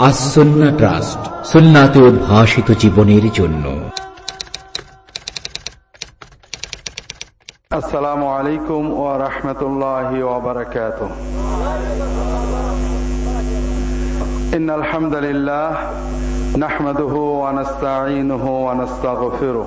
আসন্না trust সুন্নাতে উদ্ভাসিত জীবনের জন্য আসসালামু আলাইকুম ও রহমতুল্লাহ ওবরাকাত إن الحمد لله نحمده ونستعينه ونستغفره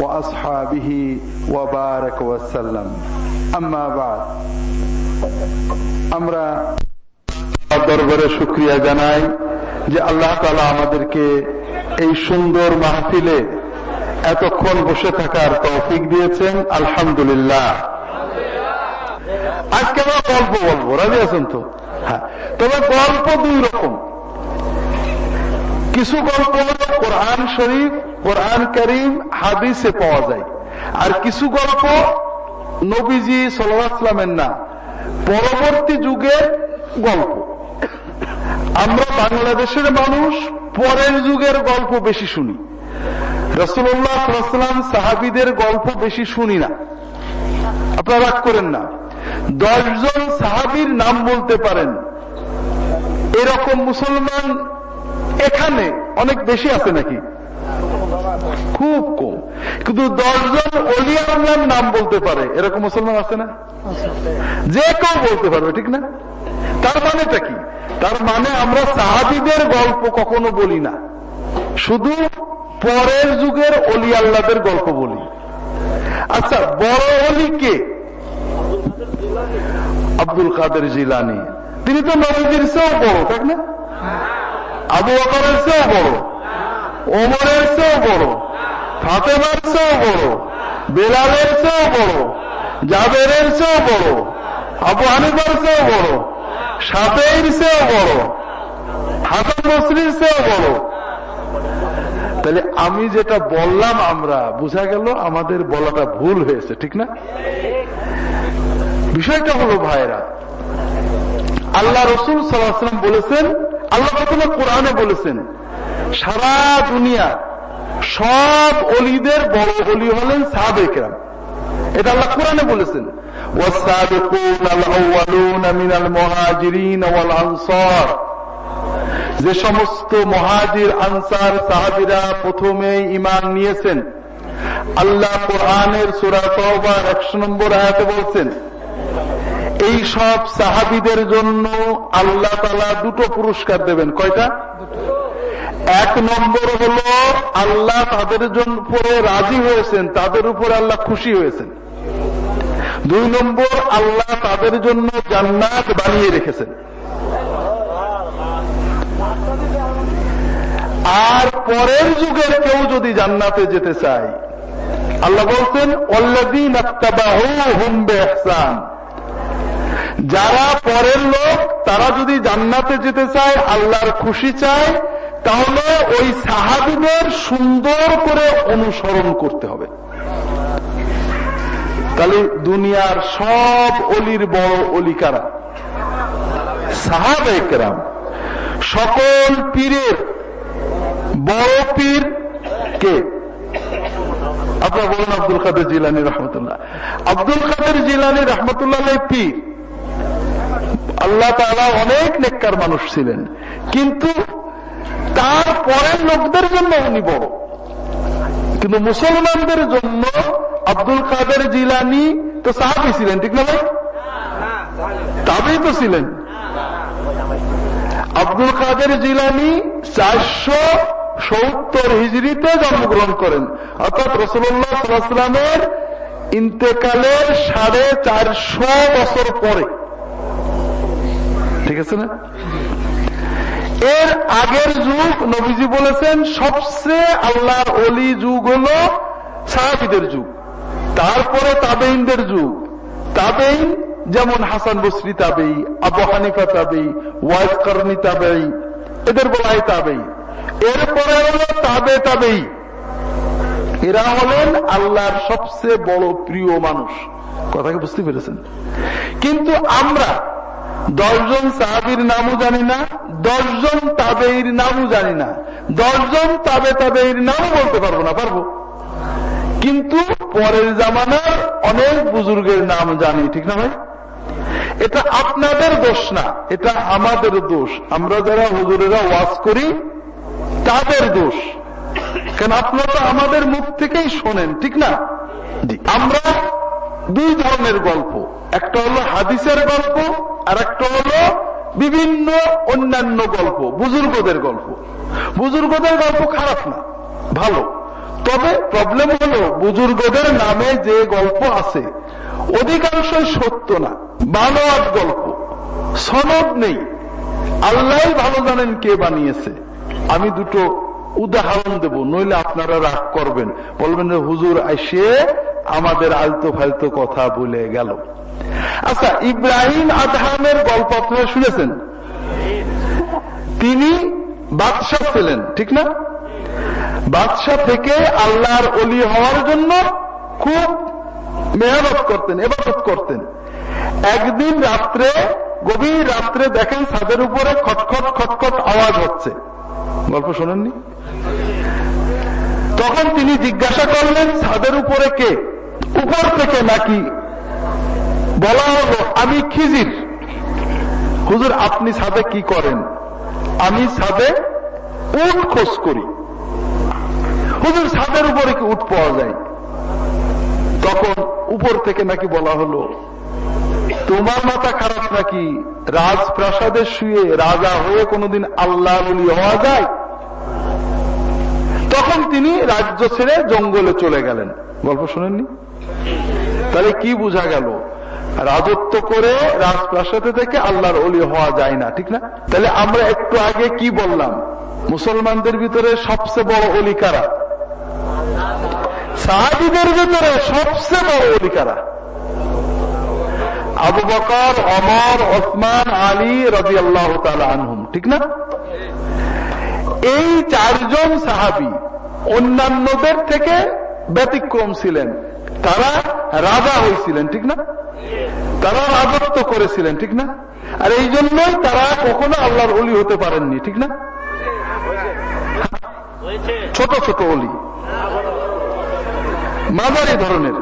واصحابه وبارك وسلم اما بعد আমরা দরবারে শুক্রিয়া জানাই যে আল্লাহ তালা আমাদেরকে এই সুন্দর মাহফিলে এতক্ষণ বসে থাকার তৌফিক দিয়েছেন আলহামদুলিল্লাহ আজকে আমরা গল্প বলবো রাজি আছেন তো হ্যাঁ তবে গল্প দুই রকম কিছু গল্প কোরআন শরীফ কোরআন করিম হাদিসে পাওয়া যায়। আর কিছু গল্প নবীজি সাল্লামের না। পরবর্তী যুগের গল্প। আমরা বাংলাদেশের মানুষ পরের যুগের গল্প বেশি শুনি। রসুল্লাহাম সাহাবিদের গল্প বেশি শুনি না। আপনারা রাগ করেন না। দশজন সাহাবির নাম বলতে পারেন। এরকম মুসলমান এখানে অনেক বেশি আছে নাকি? খুব কম। কিন্তু দশজন অলিয়ার নাম বলতে পারে। এরকম মুসলমান আছে না? যে কেউ বলতে পারবে, ঠিক না? তার মানেটা কি? তার মানে আমরা সাহাবিদের গল্প কখনো বলি না। শুধু পরের যুগের অলি আল্লাদের গল্প বলি। আচ্ছা বড় অলি কে? আব্দুল কাদের জিলানি। তিনি তো নবীজির চেয়েও বড় তাই না? আবু বকরের চেয়েও বড়। ওমরের চেয়েও বড়। ফাতেমার চেয়েও বড় বেলালের চেয়েও বড় জাবেরের চেয়েও বড় আবু হানিফার চেয়েও বড় সাপের চেয়েও বড় হাসান বসরির চেয়েও বড় তাহলে আমি যেটা বললাম আমরা, বুঝা গেল আমাদের বলাটা ভুল হয়েছে, ঠিক না? বিষয়টা হলো ভাইরা, আল্লাহ রসুল সাল্লাম বলেছেন, আল্লাহ কোরআনে বলেছেন, সারা দুনিয়া সব অলিদের বড় অলি হলেন সাহাবেকরাম এটা আল্লাহ কোরআনে বলেছেন। যে সমস্ত মহাজির, আনসার, সাহাবিরা প্রথমে ইমান নিয়েছেন। আল্লাহ কোরআনের সুরা একশো নম্বর আয়াতে বলছেন, এই সব সাহাবিদের জন্য আল্লাহ তালা দুটো পুরস্কার দেবেন। কয়টা? এক নম্বর হল আল্লাহ তাদের জন্য উপরে রাজি হয়েছেন, তাদের উপরে আল্লাহ খুশি হয়েছেন। দুই নম্বর, আল্লাহ তাদের জন্য জান্নাত বানিয়ে রেখেছেন। আর পরের যুগের কেউ যদি জান্নাতে যেতে চায়, আল্লাহ বলছেন অল্লাদিন যারা পরের লোক, তারা যদি জান্নাতে যেতে চায়, আল্লাহর খুশি চায় তাহলে ওই সাহাবিদের সুন্দর করে অনুসরণ করতে হবে। তাহলে দুনিয়ার সব অলির বড় অলিকারা সাহাবেকরাম সকল পীরের বড় পীর কে? আপনার বলুন আব্দুল কাদের জিলানি রহমতুল্লাহ। আব্দুল কাদের জিলানি রহমতুল্লাহ পীর। আল্লাহ তালা অনেক নেককার মানুষ ছিলেন। কিন্তু তার পরের লোকদের জন্য উনি বড়। কিন্তু মুসলমানদের জন্য আব্দুল কাদের জিলানি তো সাহাবি ছিলেন, ঠিক না ভাই? তাবেই তো ছিলেন। আব্দুল কাদের জিলানি চারশো সত্তর হিজড়িতে জন্মগ্রহণ করেন। অর্থাৎ রসুল্লাহামের ইন্তেকালের সাড়ে চারশো বছর পরে। ঠিক আছে না? এর আগের যুগ নবীজি বলেছেন, সবচেয়ে আল্লাহর অলি যুগ হল সাহাবিদের যুগ। তারপরে তাবেইনদের যুগ। তাবেইন যেমন হাসান বসরি তাবেই আবু হানিফা তাবেই ওয়াইজ করনি তাবেই এদের বলাই তাবেই এরপরে হলো তাবে তাবেই এরা হলেন আল্লাহর সবচেয়ে বড় প্রিয় মানুষ। কথাকে বুঝতে পেরেছেন? কিন্তু আমরা দশজন সাহাবির নামও জানি না দশজন তাবেইর নামও জানি না। দশজন তাবে তাবেইর নামও বলতে পারব না পারব। কিন্তু পরের জামানার অনেক বুজুর্গের নাম জানি ঠিক না ভাই? এটা আপনাদের দোষ না এটা আমাদের দোষ। আমরা যারা হুজুরেরা ওয়াজ করি তাদের দোষ। কেন আপনারা আমাদের মুখ থেকেই শোনেন ঠিক না? আমরা দুই ধরনের গল্প। একটা হলো হাদিসের গল্প আর একটা হলো বিভিন্ন অন্যান্য গল্প, বুজুর্গদের গল্প। বুজুর্গদের গল্প খারাপ না, ভালো। তবে প্রবলেম হলো বুজুর্গদের নামে যে গল্প আছে, অধিকাংশই সত্য না, বানোয়াট গল্প। সনদ নেই। আল্লাহ ভালো জানেন কে বানিয়েছে। আমি দুটো উদাহরণ দেব, নইলে আপনারা রাগ করবেন। বলবেন হুজুর আসে আমাদের আলতো ফালতো কথা বলে গেল। আচ্ছা ইব্রাহিম আদহামের গল্প আপনারা শুনেছেন? তিনি বাদশাহ ছিলেন, ঠিক না? বাদশাহ থেকে আল্লাহর অলি হওয়ার জন্য খুব মেহনত করতেন, এবাদত করতেন। একদিন রাত্রে, গভীর রাত্রে দেখেন ছাদের উপরে খটখট খটখট আওয়াজ হচ্ছে। গল্প শোনেননি? তখন তিনি জিজ্ঞাসা করলেন, ছাদের উপরে কে? উপর থেকে নাকি বলা হলো, আমি খিজির। হুজুর, আপনি ছাদে কি করেন? আমি ছাদে উঠ খোঁজ করি। হুজুর ছাদের উপরে কি উঠ পাওয়া যায়? তখন উপর থেকে নাকি বলা হলো, তোমার মাথা খারাপ নাকি? রাজপ্রাসাদে শুয়ে রাজা হয়ে কোনোদিন আল্লাহ হওয়া যায়? তখন তিনি রাজ্য ছেড়ে জঙ্গলে চলে গেলেন। গল্প শুনেননি? তাহলে কি বোঝা গেল? রাজত্ব করে রাজপ্রাসাদে থেকে আল্লাহর অলি হওয়া যায় না, ঠিক না? তাহলে আমরা একটু আগে কি বললাম? মুসলমানদের ভিতরে সবচেয়ে বড় অলি কারা? সাহাবিদের ভিতরে সবচেয়ে বড় অলি কারা? আবু বকর অমর ওসমান, আলী রবি আল্লাহ আনহুম, ঠিক না? এই চারজন সাহাবি অন্যান্যদের থেকে ব্যতিক্রম ছিলেন। তারা রাজা হয়েছিলেন ঠিক না? তারা রাজত্ব করেছিলেন, ঠিক না? আর এই জন্যই তারা কখনো আল্লাহর অলি হতে পারেননি, ঠিক না? ছোট ছোট অলি। ধরনের।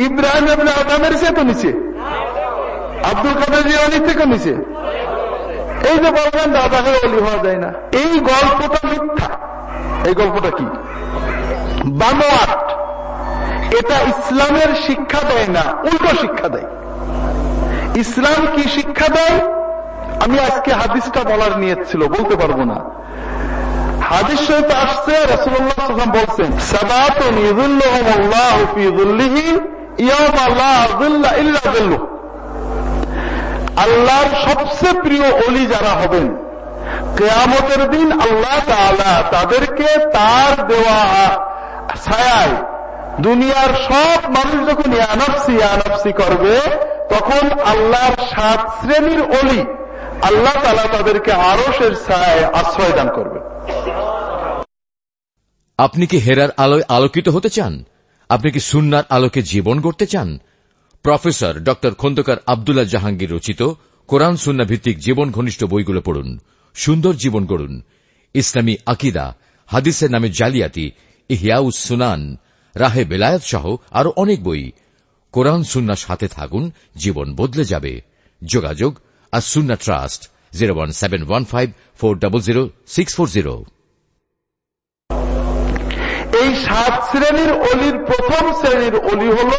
ইব্রাহিম আদামের সে তো নিচে। আব্দুল কাদের জিরানির থেকে নিচে। এই যে বলবেন দাদা হয়ে অলি হওয়া যায় না। এই গল্পটা মিথ্যা। এই গল্পটা কি? বানোয়াট। এটা ইসলামের শিক্ষা দেয় না, উল্টো শিক্ষা দেয়। ইসলাম কি শিক্ষা দেয়? আমি আজকে হাদিসটা বলার নিয়ত ছিল, বলতে পারব না। আল্লাহর সবচেয়ে প্রিয় অলি যারা হবেন, কেয়ামতের দিন আল্লাহ তাদেরকে তার দেওয়া ছায়ায় দুনিয়ার সব মানুষ যখন ইয়ানফসি ইয়ানফসি করবে, তখন আল্লাহর সাত শ্রেণির অলি, আল্লাহ তালা তাদেরকে আরসের ছায় আশ্রয় দান করবে আপনি কি হেরার আলোয় আলোকিত হতে চান? আপনি কি সুন্নার আলোকে জীবন গড়তে চান? প্রফেসর ড. খন্দকার আবদুল্লাহ জাহাঙ্গীর রচিত কোরআন সুন্না ভিত্তিক জীবন ঘনিষ্ঠ বইগুলো পড়ুন, সুন্দর জীবন গড়ুন। ইসলামী আকিদা, হাদিসের নামে জালিয়াতি, ইহিয়াউস সুনান রাহে বেলায়ত সহ আরও অনেক বই। কোরআন সুন্নার সাথে থাকুন, জীবন বদলে যাবে। যোগাযোগ আর Sunnah Trust, zero one seven one five four double zero six four zero. এই সাত শ্রেণির অলির প্রথম শ্রেণির অলি হল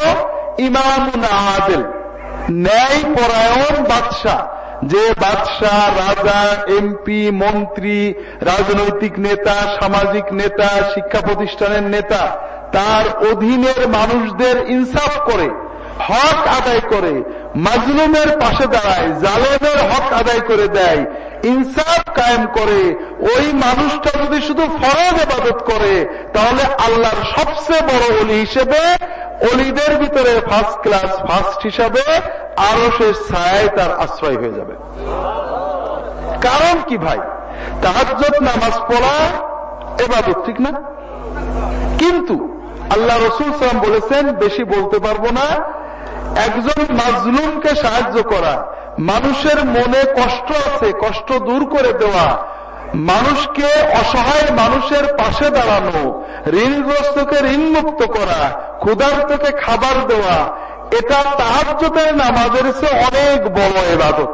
ইমাম আদেল ন্যায় পরায়ণ বাদশাহ। যে বাদশাহ, রাজা, এমপি, মন্ত্রী, রাজনৈতিক নেতা, সামাজিক নেতা, শিক্ষা প্রতিষ্ঠানের নেতা তার অধীনের মানুষদের ইনসাফ করে, হক আদায় করে, মাজলুমের পাশে দাঁড়ায়, জালেমের হক আদায় করে দেয়, ইনসাফ কায়েম করে, ওই মানুষটা যদি শুধু ফরজ এবাদত করে, তাহলে আল্লাহর সবচেয়ে বড় অলি হিসেবে অলিদের ভিতরে ফার্স্ট ক্লাস ফার্স্ট হিসাবে আরও সে ছায় তার আশ্রয় হয়ে যাবে। কারণ কি ভাই? তাহাজ্জত নামাজ পড়া এবাদত ঠিক না? কিন্তু আল্লাহ রসুল সালাম বলেছেন বেশি বলতে পারব না। একজন মাজলুমকে সাহায্য করা মানুষের মনে কষ্ট আছে কষ্ট দূর করে দেওয়া মানুষকে অসহায় মানুষের পাশে দাঁড়ানো ঋণগ্রস্তকে ঋণ মুক্ত করা ক্ষুধার্তকে খাবার দেওয়া এটা তাহাজ্যতের নামাজের চেয়ে অনেক বড় এবাদত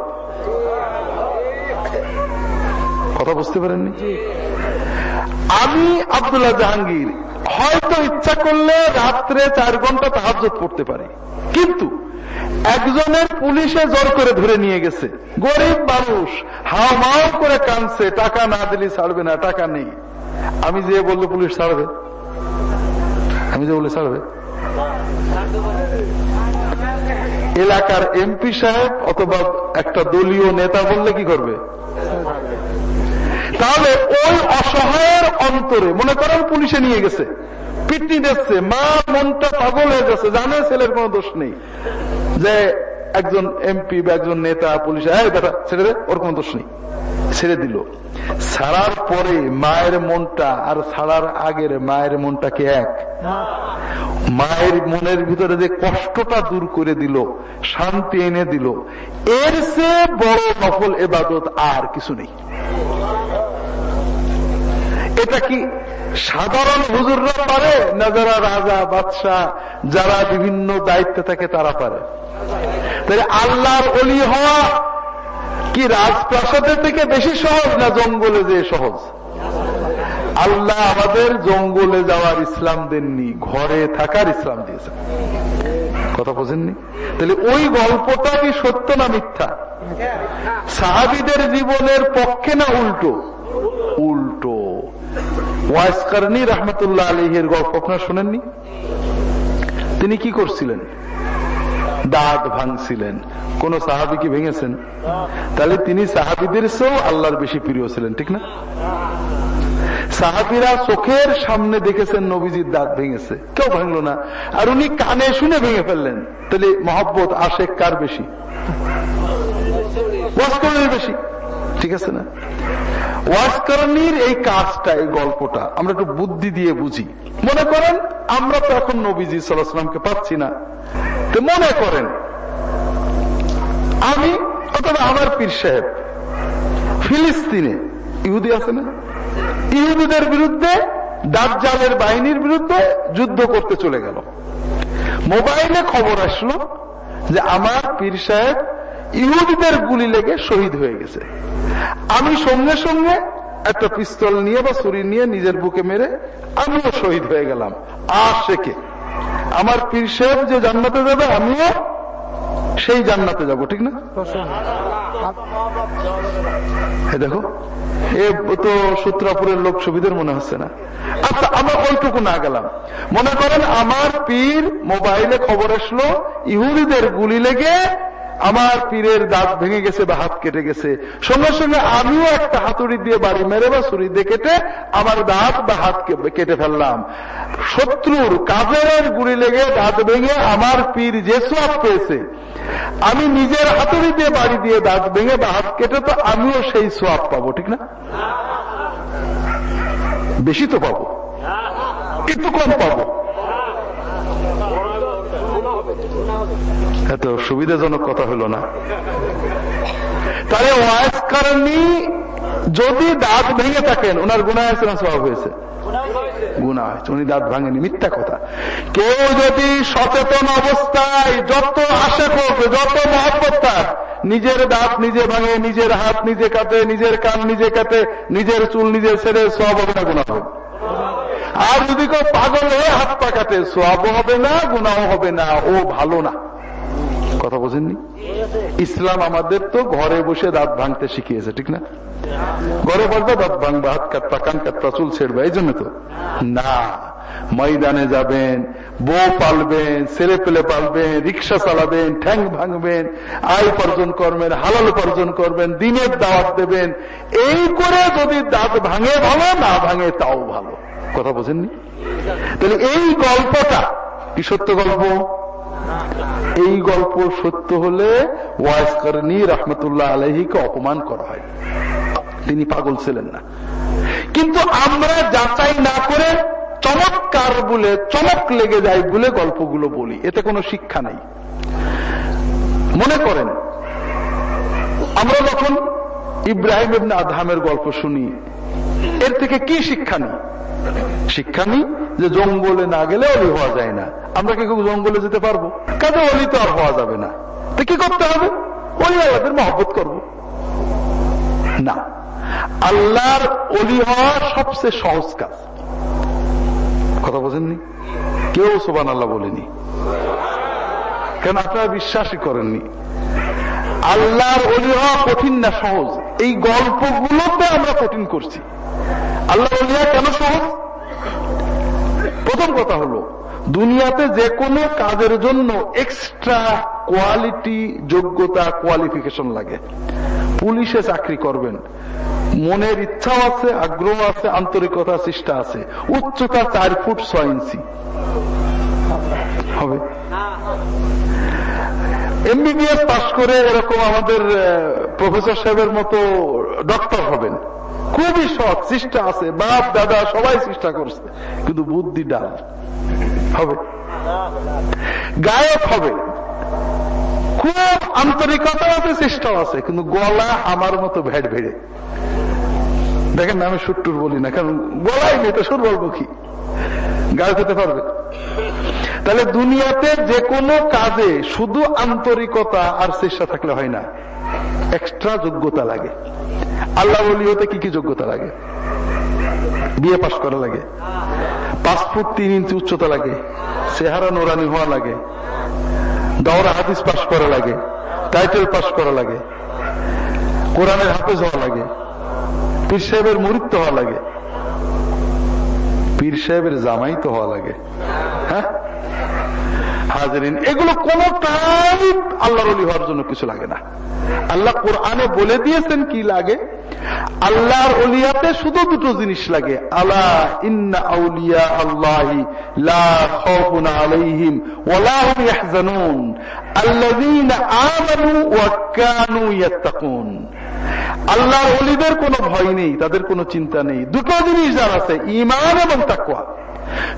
কথা বুঝতে পারেননি? আমি আবদুল্লাহ জাহাঙ্গীর হয়তো ইচ্ছা করলে রাত্রে চার ঘণ্টা তাহাজত পড়তে পারে। কিন্তু একজনের পুলিশে জোর করে ধরে নিয়ে গেছে। গরিব মানুষ, হাও মাও করে কানছে টাকা না দিলে ছাড়বে না, টাকা নেই। আমি যে বলল পুলিশ ছাড়বে। আমি যে বলে ছাড়বে। এলাকার এমপি সাহেব অথবা একটা দলীয় নেতা বললে কি করবে? তাহলে ওই অসহায়ের অন্তরে, মনে করেন পুলিশে নিয়ে গেছে পিটনি দিচ্ছে, মা মনটা পাগল হয়ে গেছে জানে ছেলের কোনো দোষ নেই। যে একজন এমপি বা একজন নেতা, পুলিশ ছেড়ে দে, ওর কোনো দোষ নেই, ছেড়ে দিল। ছাড়ার পরে মায়ের মনটা আর ছাড়ার আগের মায়ের মনটা কি এক? মায়ের মনের ভিতরে যে কষ্টটা দূর করে দিল, শান্তি এনে দিল, এর চেয়ে বড় নফল এবাদত আর কিছু নেই। এটা কি সাধারণ হুজুররা পারে না যারা রাজা, বাদশাহ, যারা বিভিন্ন দায়িত্বে থাকে তারা পারে? তাই আল্লাহর অলি হওয়া কি রাজপ্রাসাদের থেকে বেশি সহজ না জঙ্গলে যে সহজ? আল্লাহ আমাদের জঙ্গলে যাওয়ার ইসলাম দেননি, ঘরে থাকার ইসলাম দিয়েছেন। কথা বোঝেননি? তাহলে ওই গল্পটা কি সত্য না মিথ্যা? সাহাবিদের জীবনের পক্ষে না উল্টো? উল্টো। ওয়াইসকারনি রহমতুল্লাহ আলহের গল্প আপনার শোনেননি? তিনি কি করছিলেন? দাঁত ভাঙছিলেন। কোন সাহাবি কি ভেঙেছেন? তাহলে তিনি সাহাবিদের চেয়েও আল্লাহর বেশি প্রিয় ছিলেন, ঠিক না? সাহাবিরা চোখের সামনে দেখেছেন নবীজির দাঁত ভেঙেছে। কেউ ভাঙলো না। আর উনি কানে শুনে ভেঙে ফেললেন। তাহলে মহব্বত, আশেক কার বেশি? বেশি। ঠিক আছে না? ওয়াজকরণীর এই কাজটা, এই গল্পটা আমরা একটু বুদ্ধি দিয়ে বুঝি। মনে করেন, আমরা তো এখন নবীজি সাল্লাহামকে পাচ্ছি না। তো মনে করেন, আমি, অথবা আমার পীর সাহেব, ফিলিস্তিনে, ইহুদি আছে না? ইহুদিদের বিরুদ্ধে, দাজ্জালের বাহিনীর বিরুদ্ধে যুদ্ধ করতে চলে গেল। মোবাইলে খবর আসলো যে আমার পীর সাহেব ইহুদিদের গুলি লেগে শহীদ হয়ে গেছে। আমি সঙ্গে সঙ্গে একটা পিস্তল নিয়ে বা ছুরি নিয়ে নিজের বুকে মেরে আমিও শহীদ হয়ে গেলাম। আর শেখে আমার পীর সাহেব যে জান্নাতে যাবে, আমিও সেই জান্নাতে যাব, ঠিক না? দেখো, এ তো সূত্রাপুরের লোক সুবিধের মনে হচ্ছে না। আচ্ছা আমরা ওইটুকু না গেলাম। মনে করেন আমার পীর মোবাইলে খবর আসলো, ইহুদিদের গুলি লেগে আমার পীরের দাঁত ভেঙে গেছে বা হাত কেটে গেছে। সঙ্গে সঙ্গে আমিও একটা হাতুড়ি দিয়ে বাড়ি মেরে বা ছুরি দিয়ে কেটে আমার দাঁত বা হাত কেটে ফেললাম। শত্রুর কাজের গুড়ি লেগে দাঁত ভেঙে আমার পীর যে সোয়াব পেয়েছে। আমি নিজের হাতুড়ি দিয়ে বাড়ি দিয়ে দাঁত ভেঙে বা হাত কেটে তো আমিও সেই সোয়াব পাবো, ঠিক না? বেশি তো পাবো। একটু কম পাবো। এত সুবিধাজনক কথা হলো না। তাহলে ওয়াইস কারণী যদি দাঁত ভেঙে থাকেন, ওনার গুণা আছে না স্বভাব হয়েছে? নিজের দাঁত নিজে ভাঙে, নিজের হাত নিজে কাটে নিজের কান নিজে কাটে নিজের চুল নিজে ছেড়ে সব হবে না গুণা হবে। আর যদি কেউ পাগল হয়ে হাত পা কাটে সব হবে না গুণাও হবে না, ও ভালো না। কথা বোঝেননি? ইসলাম আমাদের তো ঘরে বসে দাঁত ভাঙতে শিখিয়েছে, ঠিক না? ঘরে বসবে, দাঁত ভাঙবে, হাত কাটপা কান কাটপা চুল ছেড়বে, এই জন্য তো। না, ময়দানে যাবেন, বউ পালবেন, ছেলে পেলে পালবেন, রিক্সা চালাবেন, ঠ্যাং ভাঙবেন, আয় উপার্জন করবেন, হালাল উপার্জন করবেন, দিনের দাওয়াত দেবেন, এই করে যদি দাঁত ভাঙে ভালো, না ভাঙে তাও ভালো। কথা বোঝেননি? তাহলে এই গল্পটা কি সত্য গল্প? এই গল্প সত্য হলে ওয়াইস করেনি রহমতুল্লাহ আলহিকে অপমান করা হয়। তিনি পাগল ছিলেন না। কিন্তু আমরা যাচাই না করে চমৎকার বলে, চমক লেগে যায় বলে গল্পগুলো বলি। এতে কোনো শিক্ষা নেই। মনে করেন, আমরা যখন ইব্রাহিম ইবনে আদহামের গল্প শুনি, এর থেকে কি শিক্ষা নিই? শিক্ষা নিই যে জঙ্গলে না গেলে অলি হওয়া যায় না। আমরা কি জঙ্গলে যেতে পারব? কাজে অলি তো আর হওয়া যাবে না? তো কি করতে হবে? অলি আল্লাহদের মহব্বত করব। না। আল্লাহর অলি হওয়া সবচেয়ে সহজ কাজ। কথা বোঝেননি? কেউ সোবান আল্লাহ বলেনি। কেন আপনারা বিশ্বাসই করেননি? আল্লাহর অলি হওয়া কঠিন না সহজ? এই গল্পগুলোতে আমরা কঠিন করছি। আল্লাহ অলিয়া কেন সহজ? প্রথম কথা হলো, দুনিয়াতে যে কোনো কাজের জন্য এক্সট্রা কোয়ালিটি যোগ্যতা কোয়ালিফিকেশন লাগে। পুলিশে চাকরি করবেন। মনের ইচ্ছাও আছে, আগ্রহ আছে আন্তরিকতা চেষ্টা আছে। উচ্চতা চার ফুট ছয় ইঞ্চি। হবে। এমবিবিএস পাশ করে এরকম আমাদের প্রফেসর সাহেবের মতো ডক্টর হবেন। খুবই শখ চেষ্টা আছে, বাপ, দাদা, সবাই চেষ্টা করছে। কিন্তু বুদ্ধি ডাল হবে। গায়ক হবে। খুব আন্তরিকতা আছে চেষ্টাও আছে, কিন্তু গলা আমার মতো ভেড় ভেড়ে। দেখেন না, আমি সুট্টুর বলি না, কারণ গলাই নেই, তো সুর বলব কি? গায়ক হতে পারবে। তাহলে দুনিয়াতে যে কোনো কাজে শুধু আন্তরিকতা আর চেষ্টা থাকলে হয় না এক্সট্রা যোগ্যতা লাগে। আল্লাহ বলি হতে কি কি যোগ্যতা লাগে? বিয়ে পাশ করা লাগে। পাঁচ ফুট তিন ইঞ্চি উচ্চতা লাগে। চেহারা নোরানি হওয়া লাগে। দৌড়া হাদিস পাশ করা লাগে। টাইটেল পাশ করা লাগে। কোরআনের হাফেজ হওয়া লাগে। পীর সাহেবের মরিত্ব হওয়া লাগে। পীর সাহেবের জামাই তো হওয়া লাগে। হ্যাঁ? হাজারিন, এগুলো কোনটাই আল্লাহর হওয়ার জন্য কিছু লাগে না। আল্লাহ কোরআনে বলে দিয়েছেন কি লাগে? আল্লাহর অলিয়াতে শুধু দুটো জিনিস লাগে। আল্লাহ ইন্না আউলিয়া আল্লাহি লা খাউফুন আলাইহিম ওয়ালা হুম ইয়াহজানুন। আল্লাযীনা আমানু ওয়া কানু ইয়াত্তাকুন। আল্লাহর অলিদের কোনো ভয় নেই, তাদের কোনো চিন্তা নেই। দুটো জিনিস যার আছে ইমান এবং তাকওয়া।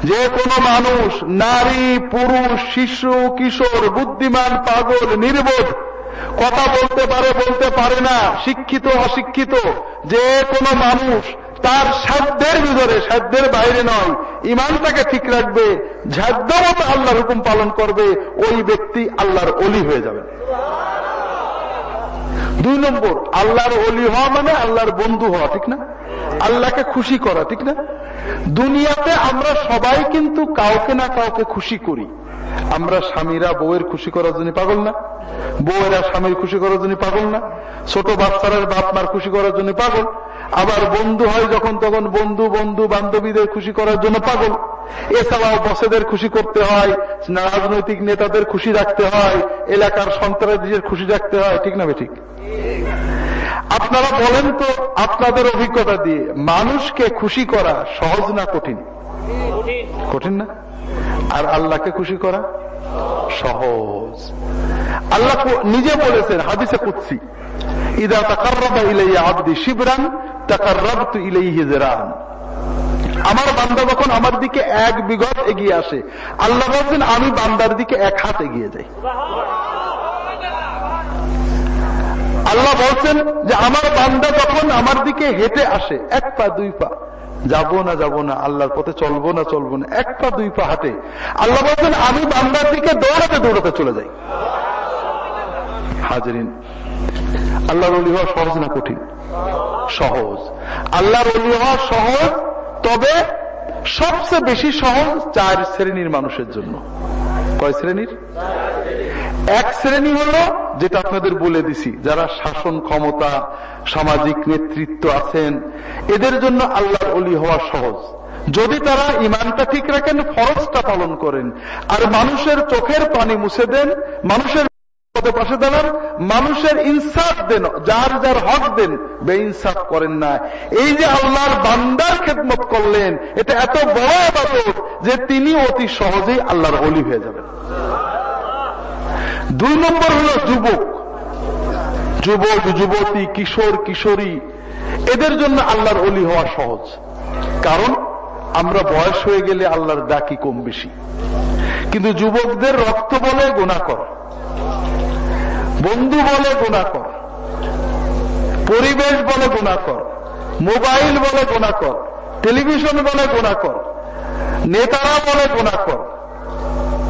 যে কোনো মানুষ, নারী, পুরুষ, শিশু, কিশোর, বুদ্ধিমান, পাগল, নির্বোধ কথা বলতে পারে বলতে পারে না, শিক্ষিত, অশিক্ষিত, যে কোনো মানুষ তার সাধ্যের ভিতরে, সাধ্যের বাইরে নয়, ইমানটাকে ঠিক রাখবে ঝাদ্য মতো আল্লাহর হুকুম পালন করবে, ওই ব্যক্তি আল্লাহর অলি হয়ে যাবে। দুই নম্বর, আল্লাহর অলি হওয়া মানে আল্লাহর বন্ধু হওয়া, ঠিক না? আল্লাহকে খুশি করা, ঠিক না? দুনিয়াতে আমরা সবাই কিন্তু কাউকে না কাউকে খুশি করি। আমরা স্বামীরা বউয়ের খুশি করার জন্য পাগল না। বউয়েরা স্বামীর খুশি করার জন্য পাগল না। ছোট বাচ্চারা বাপ মার খুশি করার জন্য পাগল। আবার বন্ধু হয় যখন তখন বন্ধু বন্ধু, বান্ধবীদের খুশি করার জন্য পাগল। এছাড়াও বসেদের খুশি করতে হয়, রাজনৈতিক নেতাদের খুশি রাখতে হয়, এলাকার সন্ত্রাসীদের খুশি রাখতে হয়, ঠিক না ঠিক আপনারা বলেন তো আপনাদের অভিজ্ঞতা দিয়ে মানুষকে খুশি করা সহজ না কঠিন? কঠিন। না? আর আল্লাহকে খুশি করা সহজ। আল্লাহ নিজে বলেছেন, হাদিসে কুৎসি ইদা তাকাররাবা ইলাইয়া আবদি শিবরান, তাকাররাবতু ইলাইহি জিরান আমার বান্দা যখন আমার দিকে এক বিগত এগিয়ে আসে, আল্লাহ বলছেন, আমি বান্দার দিকে এক হাত এগিয়ে যাই। আল্লাহ বলছেন যে, আমার বান্দা যখন আমার দিকে হেঁটে আসে, এক পা, দুই পা যাব না যাব না, আল্লাহর পথে চলবো না চলবো না। এক পা দুই পা হাঁটে। আল্লাহ বলছেন, আমি বান্দার দিকে দৌড়াতে দৌড়াতে চলে যাই। হাজরিন, আল্লাহর অলি হওয়া সহজ না কঠিন? সহজ। আল্লাহর অলি হওয়া সহজ, তবে সবচেয়ে বেশি সহজ চার শ্রেণির মানুষের জন্য। কয় শ্রেণির? এক শ্রেণি হলো যেটা আপনাদের বলে দিছি, যারা শাসন ক্ষমতা, সামাজিক নেতৃত্ব আছেন, এদের জন্য আল্লাহর অলি হওয়া সহজ। যদি তারা ইমানটা ঠিক রাখেন, ফরজটা পালন করেন, আর মানুষের চোখের পানি মুছে দেন, মানুষের পাশে দাঁড়ান, মানুষের ইনসাফ দেন, যার যার হক দেন বে ইনসাফ করেন না। এই যে আল্লাহর বান্দার খেদমত করলেন, এটা এত বড় আবাদত যে তিনি অতি সহজেই আল্লাহর অলি হয়ে যাবেন। দুই নম্বর হলো যুবক। যুবক, যুবতী, কিশোর, কিশোরী, এদের জন্য আল্লাহর অলি হওয়া সহজ। কারণ আমরা বয়স হয়ে গেলে আল্লাহর ডাকি কম বেশি। কিন্তু যুবকদের রক্ত বলে গোনা কর। বন্ধু বলে গোনা কর। পরিবেশ বলে গোনা কর। মোবাইল বলে গোনা কর। টেলিভিশন বলে গোনা কর। নেতারা বলে গোনা কর।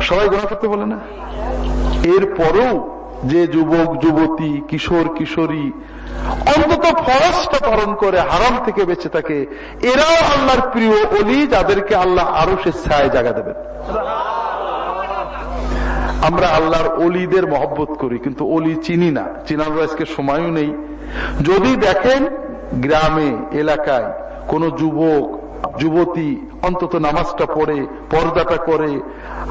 সবাই গোনা করতে বলে না? এরপরেও যে যুবক, যুবতী, কিশোর, কিশোরী অন্তত ফরসটা পালন করে, হারাম থেকে বেঁচে থাকে, এরাও আল্লাহর প্রিয় অলি যাদেরকে আল্লাহ আরও সে ছায় জায়গা দেবেন। আমরা আল্লাহর অলিদের মহব্বত করি, কিন্তু অলি চিনি না, চিনার আজকে সময়ও নেই। যদি দেখেন গ্রামে, এলাকায় কোন যুবক যুবতী অন্তত নামাজটা পড়ে, পর্দাটা করে,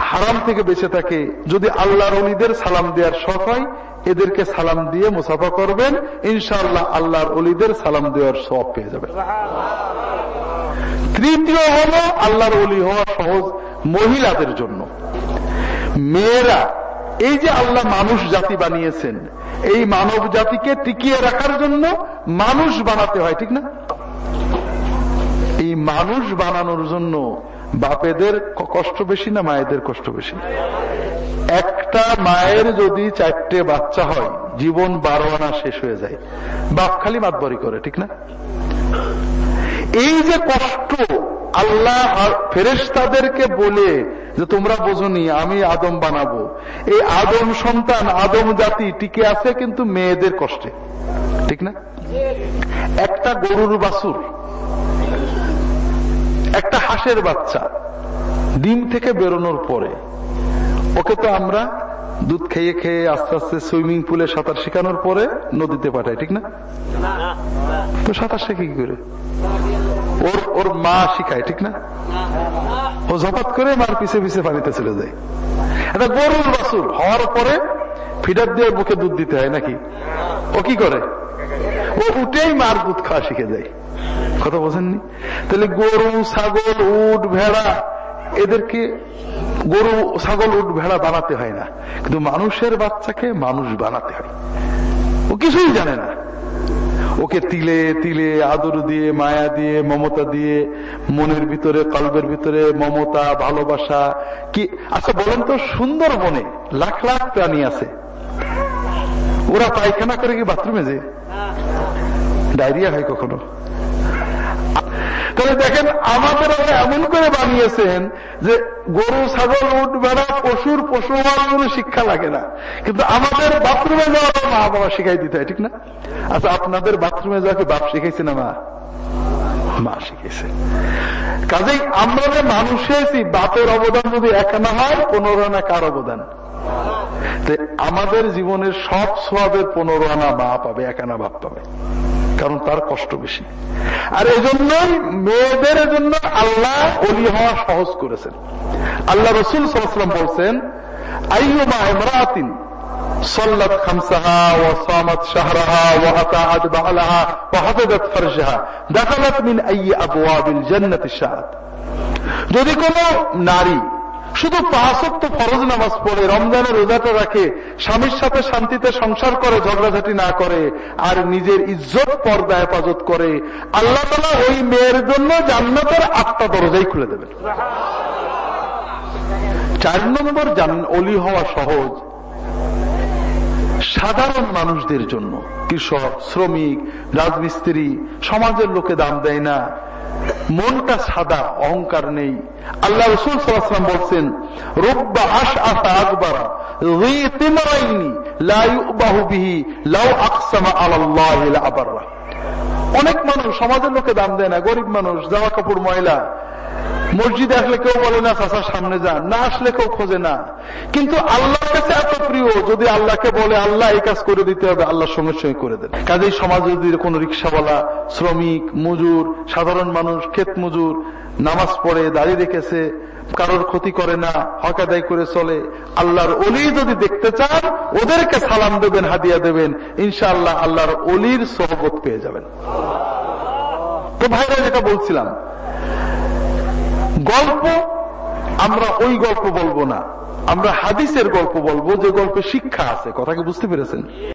হারাম থেকে বেঁচে থাকে, যদি আল্লাহর অলিদের সালাম দেওয়ার শখ হয়, এদেরকে সালাম দিয়ে মুসাফা করবেন, ইনশাআল্লাহ আল্লাহর অলিদের সালাম দেওয়ার সব পেয়ে যাবে তৃতীয় হল আল্লাহর অলি হওয়া সহজ মহিলাদের জন্য। মেয়েরা, এই যে আল্লাহ মানুষ জাতি বানিয়েছেন, এই মানব জাতিকে টিকিয়ে রাখার জন্য মানুষ বানাতে হয়, ঠিক না? এই মানুষ বানানোর জন্য বাপেদের কষ্ট বেশি না মায়েদের কষ্ট বেশি? একটা মায়ের যদি চারটে বাচ্চা হয়, জীবন বারো আনা শেষ হয়ে যায়। বাপ খালি মাতবরি করে, ঠিক না? এই যে কষ্ট আল্লাহ ফেরেস তাদেরকে বলে যে, তোমরা বোঝনি, আমি আদম বানাবো। এই আদম সন্তান, আদম জাতি টিকে আছে কিন্তু মেয়েদের কষ্টে, ঠিক না? একটা গরুর বাসুর একটা হাঁসের বাচ্চা, ডিম থেকে বেরোনোর পরে, ওকে তো আমরা দুধ খেয়ে খেয়ে আস্তে আস্তে সুইমিং পুলে সাঁতার শেখানোর পরে নদীতে পাঠাই, ঠিক না? তো সাঁতার শেখে কি করে? ওর ওর মা শিখায়, ঠিক না? ও জপাত করে মার পিছে পিছে পানিতে চলে যায়। এটা গরুর বাসুর হওয়ার পরে ফিডার দিয়ে বুকে দুধ দিতে হয় নাকি? ও কি করে? ও উঠেই মার দুধ খাওয়া শিখে যায়। কথা বোঝেননি তাহলে গরু, ছাগল, উট, ভেড়া, এদেরকে গরু, ছাগল, উট, ভেড়া বানাতে হয় না। কিন্তু মানুষের বাচ্চাকে মানুষ বানাতে হয়। ও কিছুই জানে না। ওকে তিলে তিলে, আদর দিয়ে, মায়া দিয়ে, মমতা দিয়ে, মনের ভিতরে কল্পের ভিতরে, মমতা, ভালোবাসা, কি আচ্ছা বলেন তো সুন্দর মনে লাখ লাখ প্রাণী আছে। ওরা পায়খানা করে কি বাথরুমে যে ডায়রিয়া হয় কখনো? তাহলে দেখেন আমাদের এমন করে বানিয়েছেন যে গরু, ছাগল উঠ বেড়া পশুর পশু হওয়ার শিক্ষা লাগে না। কিন্তু আমাদের বাথরুমে যাওয়ার মা বাবা শিখাই দিতে হয়, ঠিক না? আচ্ছা আপনাদের বাথরুমে যাওয়াকে বাপ শিখাইছে না মা? মা শিখেছে কাজেই আমরা যে মানুষ বাপের অবদান যদি এক না হয়, পনেরো আনা কার অবদান? আমাদের জীবনের সব সবের পনেরো আনা মা পাবে, এক আনা বাপ পাবে। কারণ তার কষ্ট বেশি আর এজন্যই মেয়েদের জন্য আল্লাহ অলি হওয়া সহজ করেছেন আল্লাহ রসুল সাল্লাম বলছেন আইয়ুমা ইমরাতিন صلت خمسها وصامت شهرها وأطاعت بعلها وحفظت فرجها دخلت من أي أبواب الجنة الشاءت যদি কোন নারী শুধু পাঁচত্ব ফরজ নামাজ পড়ে, রমজানের রোজাটা রাখে, স্বামীর সাথে শান্তিতে সংসার করে, ঝগড়াঝাটি না করে, আর নিজের ইজ্জত পর্দা হেফাজত করে, আল্লাহ তালা ওই মেয়ের জন্য জান্নাতের আটটা দরজাই খুলে দেবেন। চার নম্বর অলি হওয়া সহজ। সাধারণ মানুষদের জন্য, কৃষক, শ্রমিক, রাজমিস্ত্রি, সমাজের লোকে দাম দেয় না। মনটা সাদা, অহংকার নেই। আল্লাহ রসুল সাল্লাম বলছেন, রব্বা আশ আসা আকবর অনেক মানুষ, সমাজের লোকে দাম দেয় না, গরিব মানুষ জামা কাপড় ময়লা মসজিদে আসলে কেউ বলে না চাষার সামনে যান। না আসলে কেউ খোঁজে না। কিন্তু আল্লাহর কাছে এত প্রিয়, যদি আল্লাহকে বলে, আল্লাহ এই কাজ করে দিতে হবে, আল্লাহর সঙ্গে সঙ্গে করে দেন। কাজেই সমাজে যদি কোনো রিক্সাওয়ালা শ্রমিক, মজুর, সাধারণ মানুষ, ক্ষেত মজুর, নামাজ পড়ে দাঁড়িয়ে রেখেছে, কারোর ক্ষতি করে না, হক আদায় করে চলে, আল্লাহর অলি যদি দেখতে চান, ওদেরকে সালাম দেবেন, হাদিয়া দেবেন, ইনশাআল্লাহ আল্লাহর অলির সহবত পেয়ে যাবেন। তো ভাইরা যেটা বলছিলাম গল্প, আমরা ওই গল্প বলব না। আমরা হাদিসের গল্প বলব, যে গল্পে শিক্ষা আছে। কথা কি বুঝতে পেরেছেন?